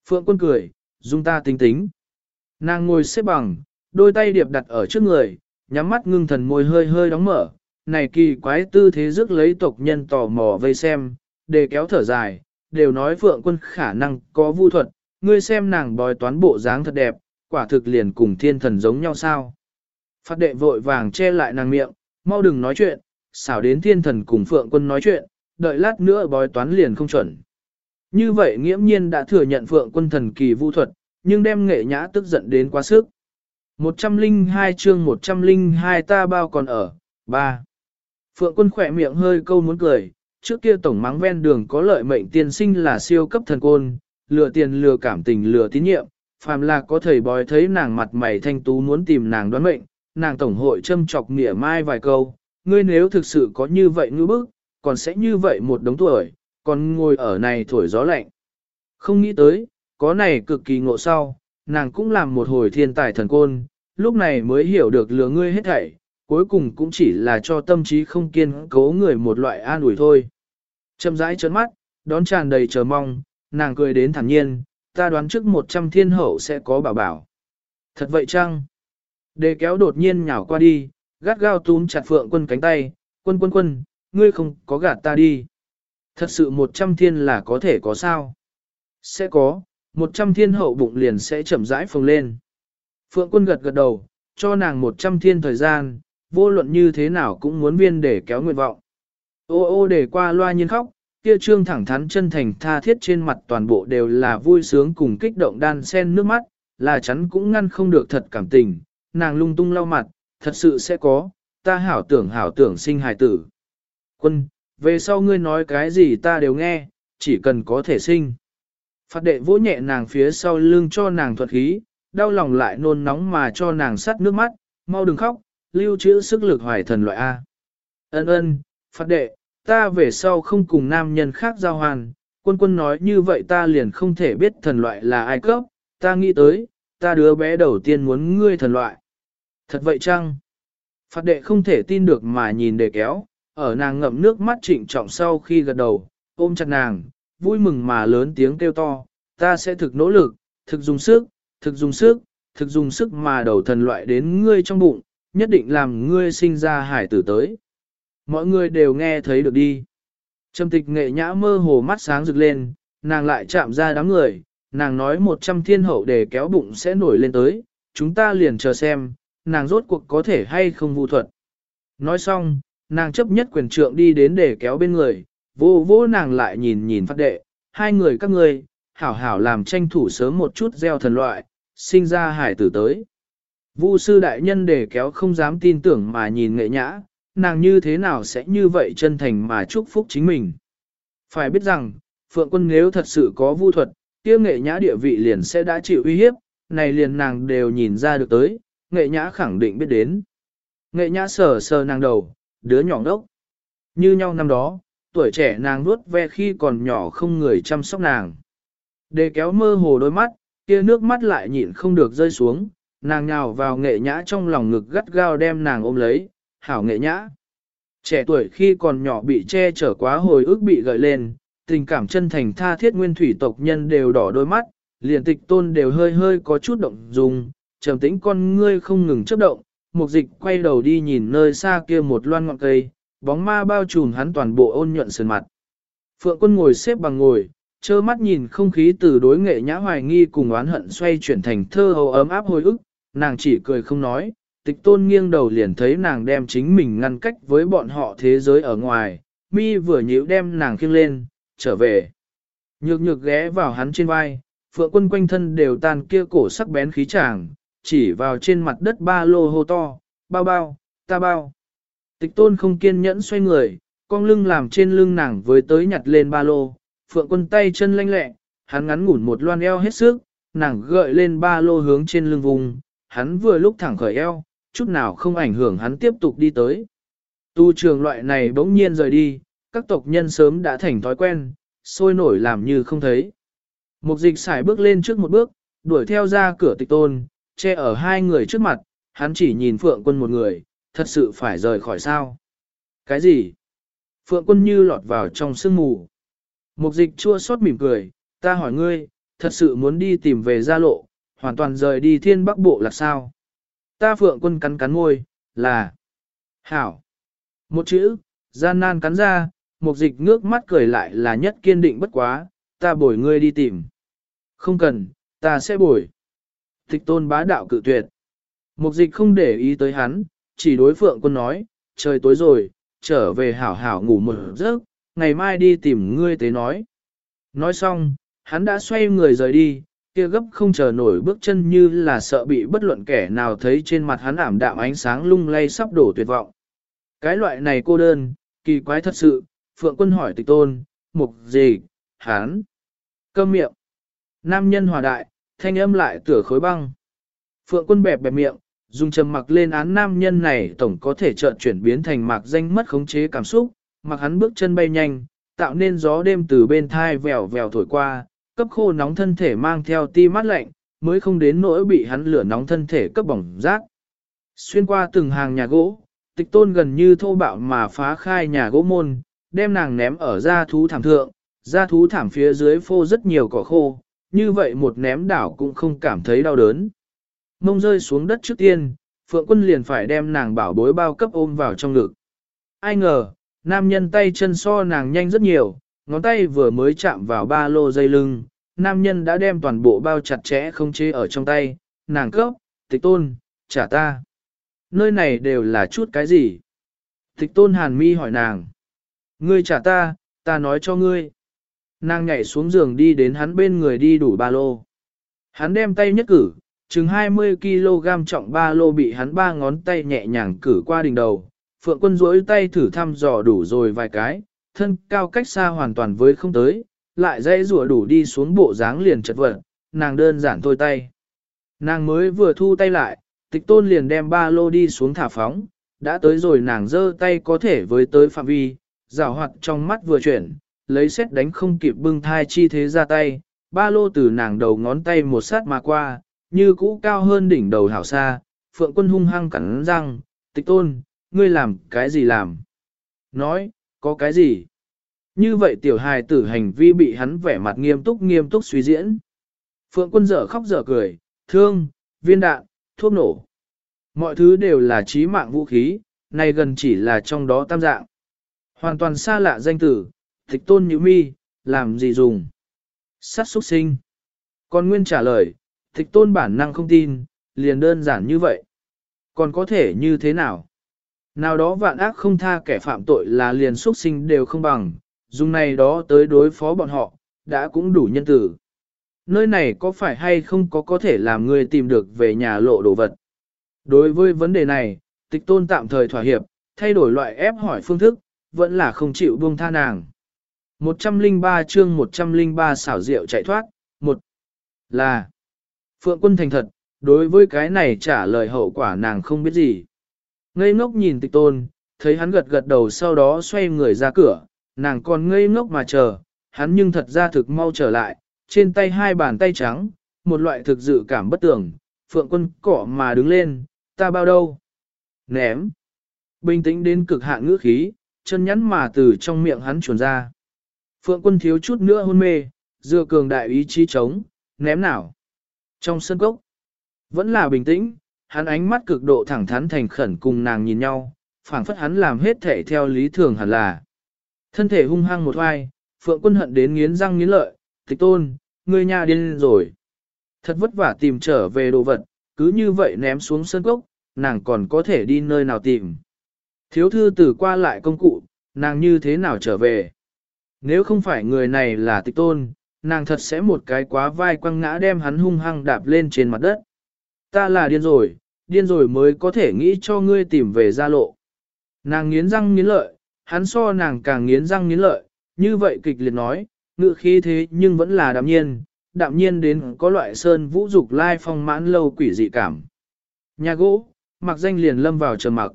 S1: Phượng quân cười, dung ta tính tính. Nàng ngồi xếp bằng, đôi tay điệp đặt ở trước người, nhắm mắt ngưng thần môi hơi hơi đóng mở, này kỳ quái tư thế rước lấy tộc nhân tò mò vây xem, đề kéo thở dài, đều nói phượng quân khả năng có vu thuật, ngươi xem nàng bói toán bộ dáng thật đẹp, quả thực liền cùng thiên thần giống nhau sao. Phát đệ vội vàng che lại nàng miệng, mau đừng nói chuyện, xảo đến thiên thần cùng phượng quân nói chuyện, đợi lát nữa bói toán liền không chuẩn. Như vậy nghiễm nhiên đã thừa nhận phượng quân thần kỳ vu thuật, nhưng đem nghệ nhã tức giận đến quá sức. 102 chương 102 ta bao còn ở, 3. Phượng quân khỏe miệng hơi câu muốn cười, trước kia tổng mắng ven đường có lợi mệnh tiên sinh là siêu cấp thần côn, lừa tiền lừa cảm tình lừa tín nhiệm, phàm là có thầy bói thấy nàng mặt mày thanh tú muốn tìm nàng đoán mệnh, nàng tổng hội châm chọc nghĩa mai vài câu, ngươi nếu thực sự có như vậy ngư bức, còn sẽ như vậy một đống tuổi, còn ngồi ở này thổi gió lạnh. Không nghĩ tới, có này cực kỳ ngộ sau, nàng cũng làm một hồi thiên tài thần côn, lúc này mới hiểu được lừa ngươi hết thảy, cuối cùng cũng chỉ là cho tâm trí không kiên cố người một loại an ủi thôi. Châm rãi trấn mắt, đón tràn đầy chờ mong, nàng cười đến thản nhiên, ta đoán trước một trăm thiên hậu sẽ có bảo bảo. Thật vậy chăng? Đề kéo đột nhiên nhào qua đi, gắt gao túm chặt phượng quân cánh tay, quân quân quân, ngươi không có gạt ta đi. Thật sự một trăm thiên là có thể có sao? Sẽ có, một trăm thiên hậu bụng liền sẽ chậm rãi phồng lên. Phượng quân gật gật đầu, cho nàng một trăm thiên thời gian, vô luận như thế nào cũng muốn viên để kéo nguyện vọng. Ô ô để qua loa nhiên khóc, kia trương thẳng thắn chân thành tha thiết trên mặt toàn bộ đều là vui sướng cùng kích động đan sen nước mắt, là chắn cũng ngăn không được thật cảm tình, nàng lung tung lau mặt, thật sự sẽ có, ta hảo tưởng hảo tưởng sinh hài tử. Quân, về sau ngươi nói cái gì ta đều nghe, chỉ cần có thể sinh. Phát đệ vỗ nhẹ nàng phía sau lưng cho nàng thuật khí, đau lòng lại nôn nóng mà cho nàng sắt nước mắt, mau đừng khóc, lưu trữ sức lực hoài thần loại A. Ân ân, phát đệ, ta về sau không cùng nam nhân khác giao hoàn, quân quân nói như vậy ta liền không thể biết thần loại là ai cấp, ta nghĩ tới, ta đứa bé đầu tiên muốn ngươi thần loại. Thật vậy chăng? Phát đệ không thể tin được mà nhìn để kéo, ở nàng ngậm nước mắt trịnh trọng sau khi gật đầu, ôm chặt nàng, vui mừng mà lớn tiếng kêu to, ta sẽ thực nỗ lực, thực dùng sức, thực dùng sức, thực dùng sức mà đầu thần loại đến ngươi trong bụng, nhất định làm ngươi sinh ra hải tử tới. Mọi người đều nghe thấy được đi. Trầm tịch nghệ nhã mơ hồ mắt sáng rực lên, nàng lại chạm ra đám người, nàng nói một trăm thiên hậu để kéo bụng sẽ nổi lên tới, chúng ta liền chờ xem, nàng rốt cuộc có thể hay không vu thuật. Nói xong, nàng chấp nhất quyền trượng đi đến để kéo bên người, vô vô nàng lại nhìn nhìn phát đệ, hai người các ngươi, hảo hảo làm tranh thủ sớm một chút gieo thần loại, sinh ra hải tử tới. Vu sư đại nhân để kéo không dám tin tưởng mà nhìn nghệ nhã, nàng như thế nào sẽ như vậy chân thành mà chúc phúc chính mình. Phải biết rằng, Phượng quân nếu thật sự có vu thuật, kia nghệ nhã địa vị liền sẽ đã chịu uy hiếp, này liền nàng đều nhìn ra được tới, nghệ nhã khẳng định biết đến. Nghệ nhã sờ sờ nàng đầu, đứa nhỏ đốc. Như nhau năm đó, tuổi trẻ nàng nuốt ve khi còn nhỏ không người chăm sóc nàng. Để kéo mơ hồ đôi mắt, kia nước mắt lại nhịn không được rơi xuống, nàng nhào vào nghệ nhã trong lòng ngực gắt gao đem nàng ôm lấy, hảo nghệ nhã. Trẻ tuổi khi còn nhỏ bị che chở quá hồi ức bị gợi lên, tình cảm chân thành tha thiết nguyên thủy tộc nhân đều đỏ đôi mắt, liền tịch tôn đều hơi hơi có chút động dung, trầm tĩnh con ngươi không ngừng chấp động, mục dịch quay đầu đi nhìn nơi xa kia một loan ngọn cây, bóng ma bao trùm hắn toàn bộ ôn nhuận sườn mặt. Phượng quân ngồi xếp bằng ngồi, trơ mắt nhìn không khí từ đối nghệ nhã hoài nghi cùng oán hận xoay chuyển thành thơ hầu ấm áp hồi ức, nàng chỉ cười không nói, tịch tôn nghiêng đầu liền thấy nàng đem chính mình ngăn cách với bọn họ thế giới ở ngoài, mi vừa nhíu đem nàng khiêng lên, trở về. Nhược nhược ghé vào hắn trên vai, phượng quân quanh thân đều tan kia cổ sắc bén khí tràng, chỉ vào trên mặt đất ba lô hô to, bao bao, ta bao. Tịch tôn không kiên nhẫn xoay người, con lưng làm trên lưng nàng với tới nhặt lên ba lô, phượng quân tay chân lanh lẹ, hắn ngắn ngủn một loan eo hết sức, nàng gợi lên ba lô hướng trên lưng vùng, hắn vừa lúc thẳng khởi eo, chút nào không ảnh hưởng hắn tiếp tục đi tới. Tu trường loại này bỗng nhiên rời đi, các tộc nhân sớm đã thành thói quen, sôi nổi làm như không thấy. Mục dịch xài bước lên trước một bước, đuổi theo ra cửa tịch tôn, che ở hai người trước mặt, hắn chỉ nhìn phượng quân một người, thật sự phải rời khỏi sao. Cái gì? Phượng quân như lọt vào trong sương mù. Mục dịch chua xót mỉm cười, ta hỏi ngươi, thật sự muốn đi tìm về gia lộ, hoàn toàn rời đi thiên bắc bộ là sao? Ta phượng quân cắn cắn môi, là Hảo. Một chữ, gian nan cắn ra, mục dịch ngước mắt cười lại là nhất kiên định bất quá, ta bồi ngươi đi tìm. Không cần, ta sẽ bồi. Tịch tôn bá đạo cự tuyệt. Mục dịch không để ý tới hắn, chỉ đối phượng quân nói, trời tối rồi, trở về hảo hảo ngủ một giấc, ngày mai đi tìm ngươi tế nói. Nói xong, hắn đã xoay người rời đi, kia gấp không chờ nổi bước chân như là sợ bị bất luận kẻ nào thấy trên mặt hắn ảm đạm ánh sáng lung lay sắp đổ tuyệt vọng. Cái loại này cô đơn, kỳ quái thật sự, Phượng Quân hỏi tịch tôn, mục gì, hắn, cơm miệng. Nam nhân hòa đại, thanh âm lại tửa khối băng. Phượng Quân bẹp bẹp miệng, dùng trầm mặc lên án nam nhân này tổng có thể chợt chuyển biến thành mạc danh mất khống chế cảm xúc, mặc hắn bước chân bay nhanh, tạo nên gió đêm từ bên thai vèo vèo thổi qua, cấp khô nóng thân thể mang theo ti mát lạnh, mới không đến nỗi bị hắn lửa nóng thân thể cấp bỏng rác. Xuyên qua từng hàng nhà gỗ, tịch tôn gần như thô bạo mà phá khai nhà gỗ môn, đem nàng ném ở ra thú thảm thượng, ra thú thảm phía dưới phô rất nhiều cỏ khô, như vậy một ném đảo cũng không cảm thấy đau đớn. Mông rơi xuống đất trước tiên, phượng quân liền phải đem nàng bảo bối bao cấp ôm vào trong ngực. Ai ngờ, nam nhân tay chân so nàng nhanh rất nhiều, ngón tay vừa mới chạm vào ba lô dây lưng, nam nhân đã đem toàn bộ bao chặt chẽ không chế ở trong tay, nàng cấp, tịch tôn, trả ta. Nơi này đều là chút cái gì? Tịch tôn hàn mi hỏi nàng. Ngươi trả ta, ta nói cho ngươi. Nàng nhảy xuống giường đi đến hắn bên người đi đủ ba lô. Hắn đem tay nhất cử, chừng 20kg trọng ba lô bị hắn ba ngón tay nhẹ nhàng cử qua đỉnh đầu. Phượng quân duỗi tay thử thăm dò đủ rồi vài cái, thân cao cách xa hoàn toàn với không tới, lại dây rùa đủ đi xuống bộ dáng liền chật vật, nàng đơn giản thôi tay. Nàng mới vừa thu tay lại, tịch tôn liền đem ba lô đi xuống thả phóng, đã tới rồi nàng giơ tay có thể với tới phạm vi, rào hoạt trong mắt vừa chuyển, lấy xét đánh không kịp bưng thai chi thế ra tay, ba lô từ nàng đầu ngón tay một sát mà qua, như cũ cao hơn đỉnh đầu hảo xa, phượng quân hung hăng cắn răng, tịch tôn, ngươi làm cái gì làm? Nói, có cái gì? Như vậy tiểu hài tử hành vi bị hắn vẻ mặt nghiêm túc nghiêm túc suy diễn. Phượng quân dở khóc dở cười, thương, viên đạn, thuốc nổ. Mọi thứ đều là trí mạng vũ khí, này gần chỉ là trong đó tam dạng. Hoàn toàn xa lạ danh tử, tịch tôn như mi, làm gì dùng? Sát xuất sinh. Còn Nguyên trả lời, tịch tôn bản năng không tin, liền đơn giản như vậy. Còn có thể như thế nào? Nào đó vạn ác không tha kẻ phạm tội là liền xuất sinh đều không bằng, dùng này đó tới đối phó bọn họ, đã cũng đủ nhân tử. Nơi này có phải hay không có có thể làm người tìm được về nhà lộ đồ vật? Đối với vấn đề này, tịch tôn tạm thời thỏa hiệp, thay đổi loại ép hỏi phương thức, vẫn là không chịu buông tha nàng. 103 chương 103 xảo rượu chạy thoát, một là Phượng quân thành thật, đối với cái này trả lời hậu quả nàng không biết gì. Ngây ngốc nhìn tịch tôn, thấy hắn gật gật đầu sau đó xoay người ra cửa, nàng còn ngây ngốc mà chờ, hắn nhưng thật ra thực mau trở lại, trên tay hai bàn tay trắng, một loại thực dự cảm bất tưởng, phượng quân cỏ mà đứng lên, ta bao đâu? Ném. Bình tĩnh đến cực hạn ngữ khí, chân nhắn mà từ trong miệng hắn chuồn ra. Phượng quân thiếu chút nữa hôn mê, dựa cường đại ý chí chống, ném nào. Trong sân cốc, vẫn là bình tĩnh, hắn ánh mắt cực độ thẳng thắn thành khẩn cùng nàng nhìn nhau, phảng phất hắn làm hết thể theo lý thường hẳn là. Thân thể hung hăng một oai, Phượng quân hận đến nghiến răng nghiến lợi, tịch tôn, ngươi nhà điên rồi. Thật vất vả tìm trở về đồ vật, cứ như vậy ném xuống sân cốc, nàng còn có thể đi nơi nào tìm. Thiếu thư tử qua lại công cụ, nàng như thế nào trở về. Nếu không phải người này là tịch tôn, nàng thật sẽ một cái quá vai quăng ngã đem hắn hung hăng đạp lên trên mặt đất. Ta là điên rồi, điên rồi mới có thể nghĩ cho ngươi tìm về gia lộ. Nàng nghiến răng nghiến lợi, hắn so nàng càng nghiến răng nghiến lợi, như vậy kịch liệt nói, ngự khí thế nhưng vẫn là đạm nhiên, đạm nhiên đến có loại sơn vũ dục lai phong mãn lâu quỷ dị cảm. Nhà gỗ, mặc danh liền lâm vào trầm mặc.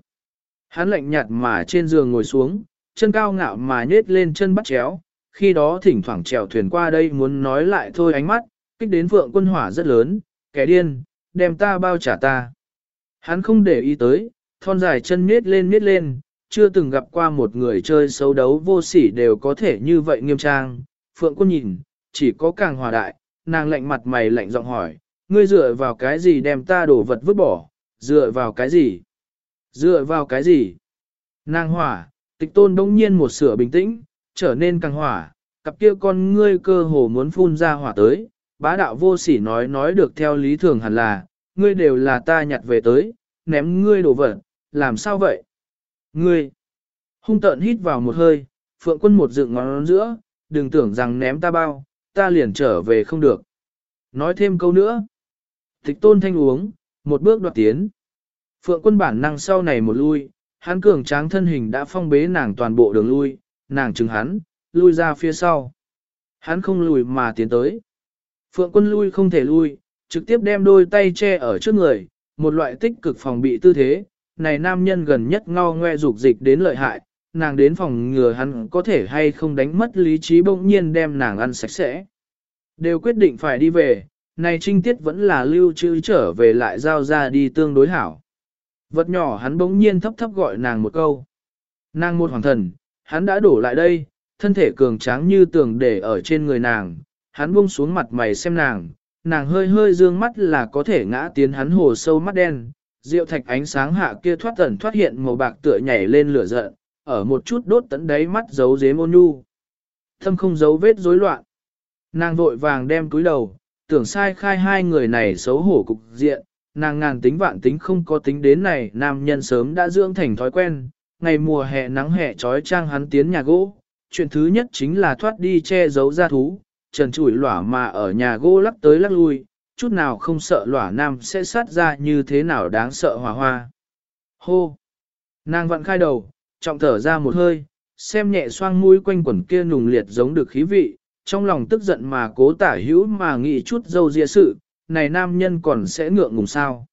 S1: Hắn lạnh nhạt mà trên giường ngồi xuống, chân cao ngạo mà nhết lên chân bắt chéo, khi đó thỉnh thoảng trèo thuyền qua đây muốn nói lại thôi ánh mắt, kích đến vượng quân hỏa rất lớn, kẻ điên, đem ta bao trả ta. Hắn không để ý tới, thon dài chân miết lên miết lên, chưa từng gặp qua một người chơi xấu đấu vô sỉ đều có thể như vậy nghiêm trang. Phượng quân nhìn, chỉ có càng hòa đại, nàng lạnh mặt mày lạnh giọng hỏi, ngươi dựa vào cái gì đem ta đổ vật vứt bỏ, dựa vào cái gì? Dựa vào cái gì? Nàng hỏa, tịch tôn đông nhiên một sửa bình tĩnh, trở nên càng hỏa, cặp kia con ngươi cơ hồ muốn phun ra hỏa tới, bá đạo vô sỉ nói nói được theo lý thường hẳn là, ngươi đều là ta nhặt về tới, ném ngươi đổ vật, làm sao vậy? Ngươi! Hung tợn hít vào một hơi, phượng quân một dựng ngón giữa, đừng tưởng rằng ném ta bao, ta liền trở về không được. Nói thêm câu nữa. Tịch tôn thanh uống, một bước đoạt tiến. Phượng quân bản năng sau này một lui, hắn cường tráng thân hình đã phong bế nàng toàn bộ đường lui, nàng chừng hắn, lui ra phía sau. Hắn không lùi mà tiến tới. Phượng quân lui không thể lui, trực tiếp đem đôi tay che ở trước người, một loại tích cực phòng bị tư thế. Này nam nhân gần nhất ngao ngoe dục dịch đến lợi hại, nàng đến phòng ngừa hắn có thể hay không đánh mất lý trí bỗng nhiên đem nàng ăn sạch sẽ. Đều quyết định phải đi về, này trinh tiết vẫn là lưu trữ trở về lại giao ra đi tương đối hảo. Vật nhỏ hắn bỗng nhiên thấp thấp gọi nàng một câu. Nàng một hoàng thần, hắn đã đổ lại đây, thân thể cường tráng như tường để ở trên người nàng, hắn buông xuống mặt mày xem nàng, nàng hơi hơi dương mắt là có thể ngã tiến hắn hồ sâu mắt đen, rượu thạch ánh sáng hạ kia thoát tẩn thoát hiện màu bạc tựa nhảy lên lửa giận, ở một chút đốt tận đáy mắt giấu dế môn nhu. Thâm không giấu vết rối loạn. Nàng vội vàng đem túi đầu, tưởng sai khai hai người này xấu hổ cục diện, nàng ngàn tính vạn tính không có tính đến này, nam nhân sớm đã dưỡng thành thói quen, ngày mùa hè nắng hè trói trang hắn tiến nhà gỗ, chuyện thứ nhất chính là thoát đi che giấu ra thú, trần trụi lỏa mà ở nhà gỗ lắc tới lắc lui, chút nào không sợ lỏa nam sẽ sát ra như thế nào đáng sợ hòa hoa. Hô! Nàng vặn khai đầu, trọng thở ra một hơi, xem nhẹ xoang mũi quanh quần kia nùng liệt giống được khí vị, trong lòng tức giận mà cố tả hữu mà nghĩ chút dâu dịa sự, này nam nhân còn sẽ ngượng ngùng sao.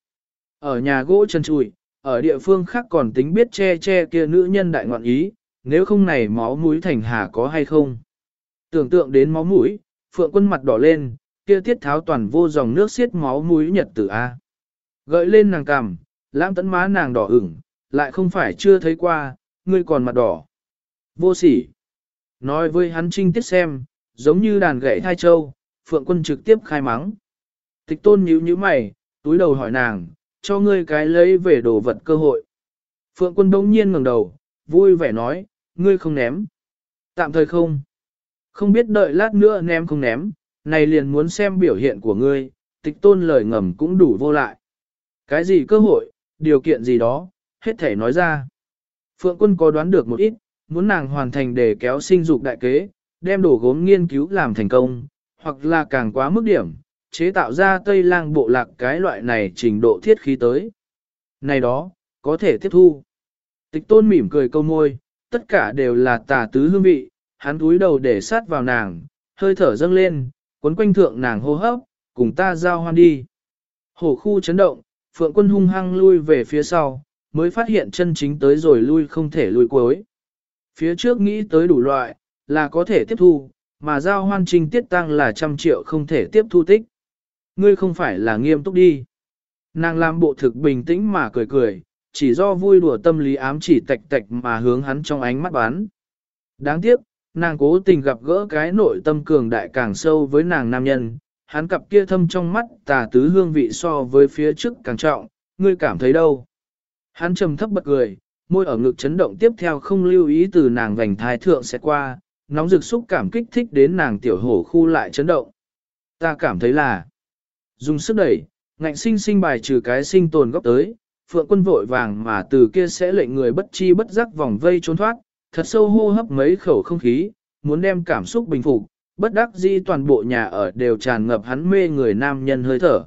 S1: Ở nhà gỗ chân trụi, ở địa phương khác còn tính biết che che kia nữ nhân đại ngoạn ý, nếu không này máu mũi thành hà có hay không. Tưởng tượng đến máu mũi, phượng quân mặt đỏ lên, kia tiết tháo toàn vô dòng nước xiết máu mũi nhật tử A. Gợi lên nàng cằm, lãng tấn má nàng đỏ ửng, lại không phải chưa thấy qua, ngươi còn mặt đỏ. Vô sỉ. Nói với hắn trinh tiết xem, giống như đàn gậy thai châu, phượng quân trực tiếp khai mắng. Tịch tôn nhíu nhíu mày, túi đầu hỏi nàng, cho ngươi cái lấy về đồ vật cơ hội. Phượng quân đông nhiên ngẩng đầu, vui vẻ nói, ngươi không ném. Tạm thời không. Không biết đợi lát nữa ném không ném, này liền muốn xem biểu hiện của ngươi, tịch tôn lời ngầm cũng đủ vô lại. Cái gì cơ hội, điều kiện gì đó, hết thể nói ra. Phượng quân có đoán được một ít, muốn nàng hoàn thành để kéo sinh dục đại kế, đem đổ gốm nghiên cứu làm thành công, hoặc là càng quá mức điểm, chế tạo ra tây lang bộ lạc cái loại này trình độ thiết khí tới. Này đó, có thể tiếp thu. Tịch tôn mỉm cười câu môi, tất cả đều là tà tứ hương vị, hắn cúi đầu để sát vào nàng, hơi thở dâng lên, cuốn quanh thượng nàng hô hấp, cùng ta giao hoan đi. Hổ khu chấn động, phượng quân hung hăng lui về phía sau, mới phát hiện chân chính tới rồi lui không thể lui cuối. Phía trước nghĩ tới đủ loại, là có thể tiếp thu, mà giao hoan trình tiết tăng là trăm triệu không thể tiếp thu tích. Ngươi không phải là nghiêm túc đi. Nàng làm bộ thực bình tĩnh mà cười cười, chỉ do vui đùa tâm lý ám chỉ tạch tạch mà hướng hắn trong ánh mắt bán. Đáng tiếc, nàng cố tình gặp gỡ cái nội tâm cường đại càng sâu với nàng nam nhân, hắn cặp kia thâm trong mắt tà tứ hương vị so với phía trước càng trọng, ngươi cảm thấy đâu. Hắn trầm thấp bật cười, môi ở ngực chấn động tiếp theo không lưu ý từ nàng vành thái thượng sẽ qua, nóng rực xúc cảm kích thích đến nàng tiểu hổ khu lại chấn động. Ta cảm thấy là, dùng sức đẩy, ngạnh sinh sinh bài trừ cái sinh tồn góc tới, phượng quân vội vàng mà từ kia sẽ lệnh người bất chi bất giác vòng vây trốn thoát, thật sâu hô hấp mấy khẩu không khí, muốn đem cảm xúc bình phục, bất đắc dĩ toàn bộ nhà ở đều tràn ngập hắn mê người nam nhân hơi thở.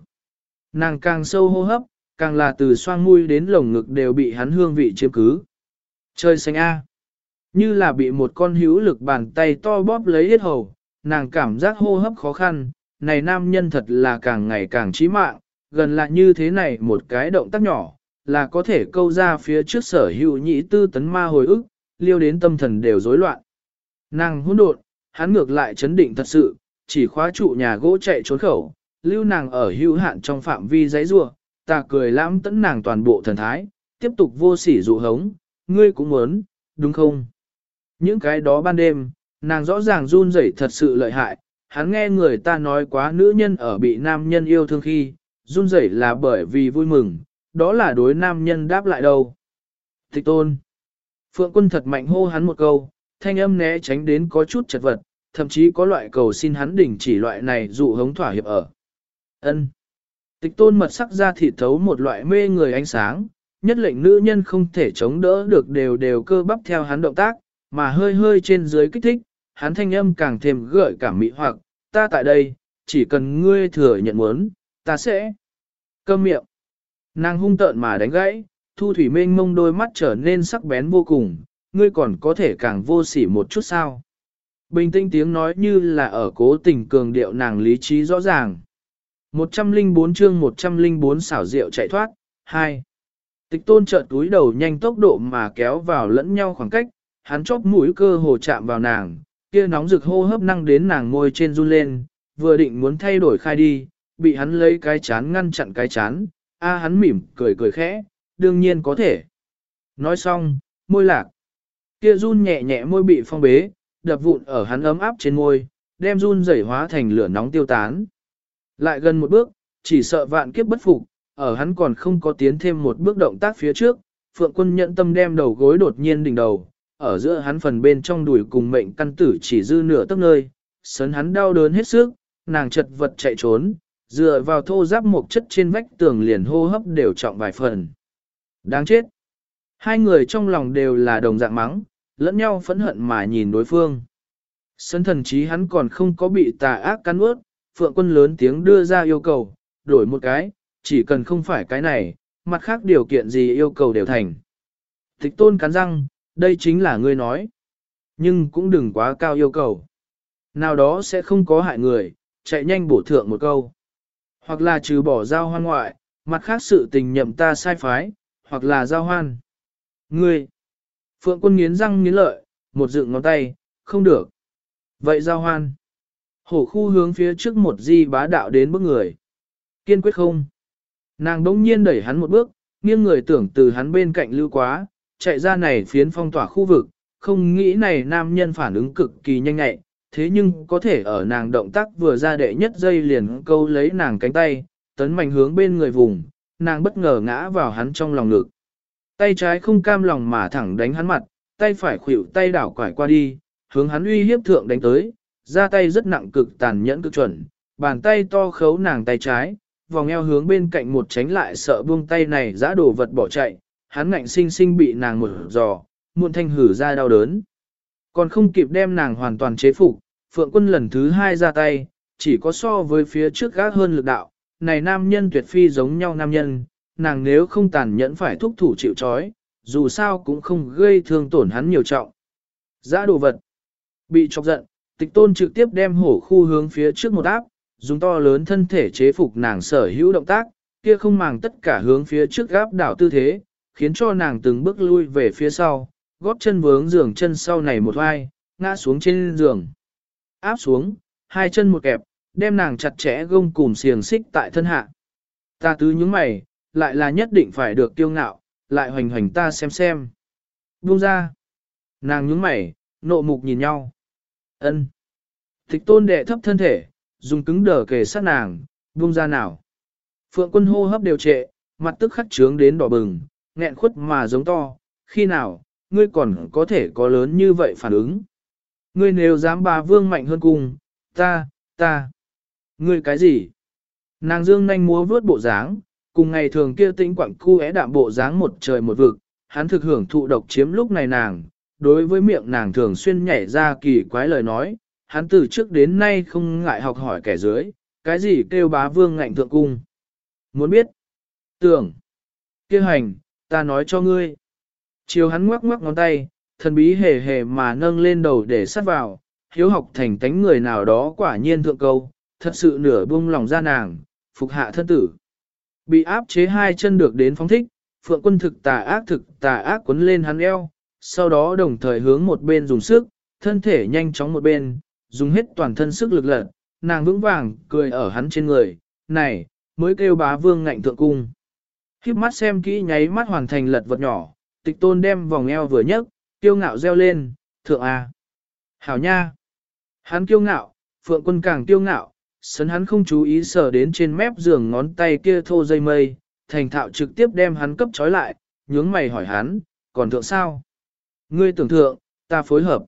S1: Nàng càng sâu hô hấp, càng là từ xoang mũi đến lồng ngực đều bị hắn hương vị chiếm cứ. Chơi xanh A. Như là bị một con hữu lực bàn tay to bóp lấy hết hầu, nàng cảm giác hô hấp khó khăn, này nam nhân thật là càng ngày càng trí mạng, gần là như thế này một cái động tác nhỏ, là có thể câu ra phía trước sở hữu nhị tư tấn ma hồi ức, liêu đến tâm thần đều rối loạn. Nàng hỗn độn, hắn ngược lại chấn định thật sự, chỉ khóa trụ nhà gỗ chạy trốn khẩu, lưu nàng ở hữu hạn trong phạm vi giấy rua, ta cười lãm tẫn nàng toàn bộ thần thái, tiếp tục vô sỉ dụ hống, ngươi cũng muốn, đúng không? Những cái đó ban đêm, nàng rõ ràng run rẩy thật sự lợi hại, hắn nghe người ta nói quá nữ nhân ở bị nam nhân yêu thương khi, run rẩy là bởi vì vui mừng, đó là đối nam nhân đáp lại đâu. Tịch tôn. Phượng quân thật mạnh hô hắn một câu, thanh âm né tránh đến có chút chật vật, thậm chí có loại cầu xin hắn đỉnh chỉ loại này dụ hống thỏa hiệp ở. Ân. Tịch tôn mật sắc ra thịt thấu một loại mê người ánh sáng, nhất lệnh nữ nhân không thể chống đỡ được đều đều cơ bắp theo hắn động tác, mà hơi hơi trên dưới kích thích, hắn thanh âm càng thêm gợi cảm mỹ hoặc, ta tại đây, chỉ cần ngươi thừa nhận muốn, ta sẽ câm miệng. Nàng hung tợn mà đánh gãy, thu thủy mênh mông đôi mắt trở nên sắc bén vô cùng, ngươi còn có thể càng vô sỉ một chút sao. Bình tĩnh tiếng nói như là ở cố tình cường điệu nàng lý trí rõ ràng. 104 chương 104 xảo rượu chạy thoát, 2. Tịch tôn chợt túi đầu nhanh tốc độ mà kéo vào lẫn nhau khoảng cách, hắn chóp mũi cơ hồ chạm vào nàng, kia nóng rực hô hấp năng đến nàng ngồi trên run lên, vừa định muốn thay đổi khai đi, bị hắn lấy cái chán ngăn chặn cái chán, a hắn mỉm cười cười khẽ, đương nhiên có thể. Nói xong, môi lạc, kia run nhẹ nhẹ môi bị phong bế, đập vụn ở hắn ấm áp trên môi, đem run rẩy hóa thành lửa nóng tiêu tán. Lại gần một bước, chỉ sợ vạn kiếp bất phục, ở hắn còn không có tiến thêm một bước động tác phía trước, Phượng Quân nhận tâm đem đầu gối đột nhiên đỉnh đầu, ở giữa hắn phần bên trong đùi cùng mệnh căn tử chỉ dư nửa tấc nơi, sấn hắn đau đớn hết sức, nàng chật vật chạy trốn, dựa vào thô giáp một chất trên vách tường liền hô hấp đều trọng vài phần. Đáng chết! Hai người trong lòng đều là đồng dạng mắng, lẫn nhau phẫn hận mà nhìn đối phương. Sân thần chí hắn còn không có bị tà ác cắn ướt, phượng quân lớn tiếng đưa ra yêu cầu, đổi một cái, chỉ cần không phải cái này, mặt khác điều kiện gì yêu cầu đều thành. Tịch tôn cắn răng, đây chính là ngươi nói. Nhưng cũng đừng quá cao yêu cầu. Nào đó sẽ không có hại người, chạy nhanh bổ thượng một câu. Hoặc là trừ bỏ giao hoan ngoại, mặt khác sự tình nhậm ta sai phái, hoặc là giao hoan. Ngươi! Phượng quân nghiến răng nghiến lợi, một dựng ngón tay, không được. Vậy giao hoan. Hổ khu hướng phía trước một di bá đạo đến bước người. Kiên quyết không. Nàng đống nhiên đẩy hắn một bước, nghiêng người tưởng từ hắn bên cạnh lưu quá, chạy ra này phiến phong tỏa khu vực, không nghĩ này nam nhân phản ứng cực kỳ nhanh nhạy, thế nhưng có thể ở nàng động tác vừa ra đệ nhất giây liền câu lấy nàng cánh tay, tấn mạnh hướng bên người vùng, nàng bất ngờ ngã vào hắn trong lòng ngực. Tay trái không cam lòng mà thẳng đánh hắn mặt, tay phải khuỷu tay đảo quải qua đi, hướng hắn uy hiếp thượng đánh tới, ra tay rất nặng cực tàn nhẫn cực chuẩn, bàn tay to khấu nàng tay trái, vòng eo hướng bên cạnh một tránh lại sợ buông tay này giã đồ vật bỏ chạy, hắn ngạnh sinh sinh bị nàng một giò, muôn thanh hử ra đau đớn. Còn không kịp đem nàng hoàn toàn chế phục, phượng quân lần thứ hai ra tay, chỉ có so với phía trước gác hơn lực đạo, này nam nhân tuyệt phi giống nhau nam nhân, nàng nếu không tàn nhẫn phải thúc thủ chịu trói, dù sao cũng không gây thương tổn hắn nhiều trọng. Giã đồ vật, bị chọc giận, tịch tôn trực tiếp đem hổ khu hướng phía trước một áp, dùng to lớn thân thể chế phục nàng sở hữu động tác, kia không màng tất cả hướng phía trước gáp đảo tư thế, khiến cho nàng từng bước lui về phía sau, góp chân vướng giường chân sau này một vai, ngã xuống trên giường. Áp xuống, hai chân một kẹp, đem nàng chặt chẽ gông cùm xiềng xích tại thân hạ. Ta tứ những mày, lại là nhất định phải được tiêu ngạo, lại hoành hoành ta xem xem. Buông ra. Nàng nhướng mày, nộ mục nhìn nhau. ân Thích tôn đệ thấp thân thể, dùng cứng đờ kề sát nàng, buông ra nào. Phượng quân hô hấp đều trệ, mặt tức khắc trướng đến đỏ bừng, nghẹn khuất mà giống to, khi nào, ngươi còn có thể có lớn như vậy phản ứng. Ngươi nếu dám bà vương mạnh hơn cung, ta, ta, ngươi cái gì? Nàng dương nhanh múa vướt bộ dáng, cùng ngày thường kia tĩnh quặng cu é đạm bộ dáng một trời một vực, hắn thực hưởng thụ độc chiếm lúc này nàng, đối với miệng nàng thường xuyên nhảy ra kỳ quái lời nói, hắn từ trước đến nay không ngại học hỏi kẻ dưới, cái gì kêu bá vương ngạnh thượng cung. Muốn biết? Tưởng. kêu hành, ta nói cho ngươi. Chiều hắn ngoắc ngoắc ngón tay, thần bí hề hề mà nâng lên đầu để sát vào, hiếu học thành tánh người nào đó quả nhiên thượng câu, thật sự nửa buông lòng ra nàng, phục hạ thân tử. Bị áp chế hai chân được đến phóng thích, phượng quân thực tà ác thực tà ác quấn lên hắn eo, sau đó đồng thời hướng một bên dùng sức, thân thể nhanh chóng một bên, dùng hết toàn thân sức lực lật, nàng vững vàng cười ở hắn trên người, này, mới kêu bá vương ngạnh thượng cung. Khiếp mắt xem kỹ nháy mắt hoàn thành lật vật nhỏ, tịch tôn đem vòng eo vừa nhấc, kiêu ngạo reo lên, thượng à Hảo nha. Hắn kiêu ngạo, phượng quân càng kiêu ngạo, sấn hắn không chú ý sờ đến trên mép giường ngón tay kia thô dây mây, thành thạo trực tiếp đem hắn cấp trói lại, nhướng mày hỏi hắn, còn thượng sao? Ngươi tưởng thượng, ta phối hợp.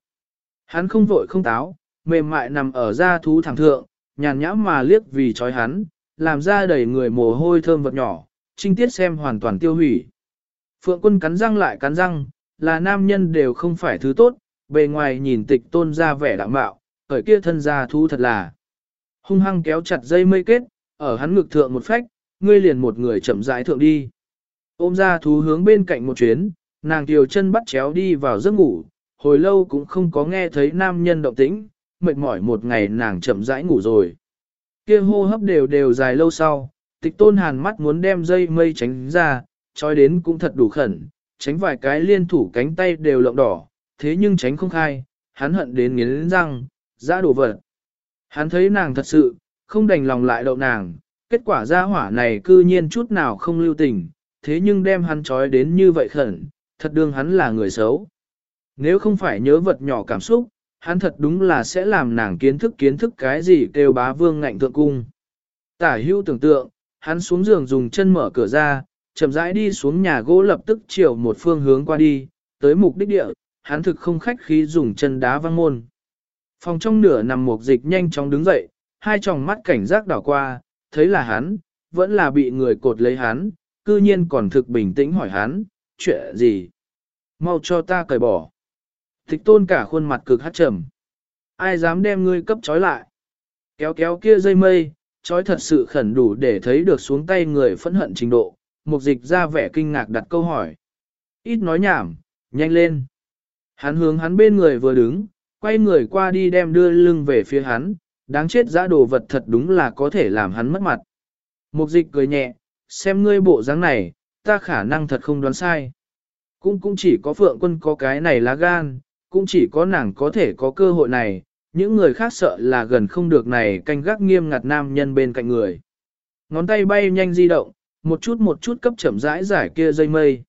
S1: Hắn không vội không táo, mềm mại nằm ở da thú thẳng thượng, nhàn nhã mà liếc vì trói hắn, làm ra đầy người mồ hôi thơm vật nhỏ, trinh tiết xem hoàn toàn tiêu hủy. Phượng quân cắn răng lại cắn răng, là nam nhân đều không phải thứ tốt, bề ngoài nhìn tịch tôn ra vẻ đạm bạo, ở kia thân ra thú thật là. Hung hăng kéo chặt dây mây kết, ở hắn ngực thượng một phách, ngươi liền một người chậm rãi thượng đi. Ôm ra thú hướng bên cạnh một chuyến, nàng tiều chân bắt chéo đi vào giấc ngủ, hồi lâu cũng không có nghe thấy nam nhân động tĩnh, mệt mỏi một ngày nàng chậm rãi ngủ rồi. Kia hô hấp đều đều dài lâu sau, tịch tôn hàn mắt muốn đem dây mây tránh ra, trói đến cũng thật đủ khẩn, tránh vài cái liên thủ cánh tay đều lộng đỏ, thế nhưng tránh không khai, hắn hận đến nghiến răng, ra đổ vật. Hắn thấy nàng thật sự, không đành lòng lại đậu nàng, kết quả ra hỏa này cư nhiên chút nào không lưu tình, thế nhưng đem hắn trói đến như vậy khẩn, thật đương hắn là người xấu. Nếu không phải nhớ vật nhỏ cảm xúc, hắn thật đúng là sẽ làm nàng kiến thức kiến thức cái gì kêu bá vương ngạnh thượng cung. Tả hưu tưởng tượng, hắn xuống giường dùng chân mở cửa ra, chậm rãi đi xuống nhà gỗ lập tức chiều một phương hướng qua đi, tới mục đích địa, hắn thực không khách khí dùng chân đá văng môn. Phòng trong nửa nằm mục dịch nhanh chóng đứng dậy, hai tròng mắt cảnh giác đảo qua, thấy là hắn, vẫn là bị người cột lấy hắn, cư nhiên còn thực bình tĩnh hỏi hắn, chuyện gì? Mau cho ta cởi bỏ. Thích tôn cả khuôn mặt cực hát trầm. Ai dám đem ngươi cấp trói lại? Kéo kéo kia dây mây, trói thật sự khẩn đủ để thấy được xuống tay người phẫn hận trình độ. Mục dịch ra vẻ kinh ngạc đặt câu hỏi. Ít nói nhảm, nhanh lên. Hắn hướng hắn bên người vừa đứng, quay người qua đi đem đưa lưng về phía hắn, đáng chết giã đồ vật thật đúng là có thể làm hắn mất mặt. Mục dịch cười nhẹ, xem ngươi bộ dáng này, ta khả năng thật không đoán sai. Cũng cũng chỉ có phượng quân có cái này lá gan, cũng chỉ có nàng có thể có cơ hội này, những người khác sợ là gần không được này canh gác nghiêm ngặt nam nhân bên cạnh người. Ngón tay bay nhanh di động, một chút một chút cấp chậm rãi giải kia dây mây.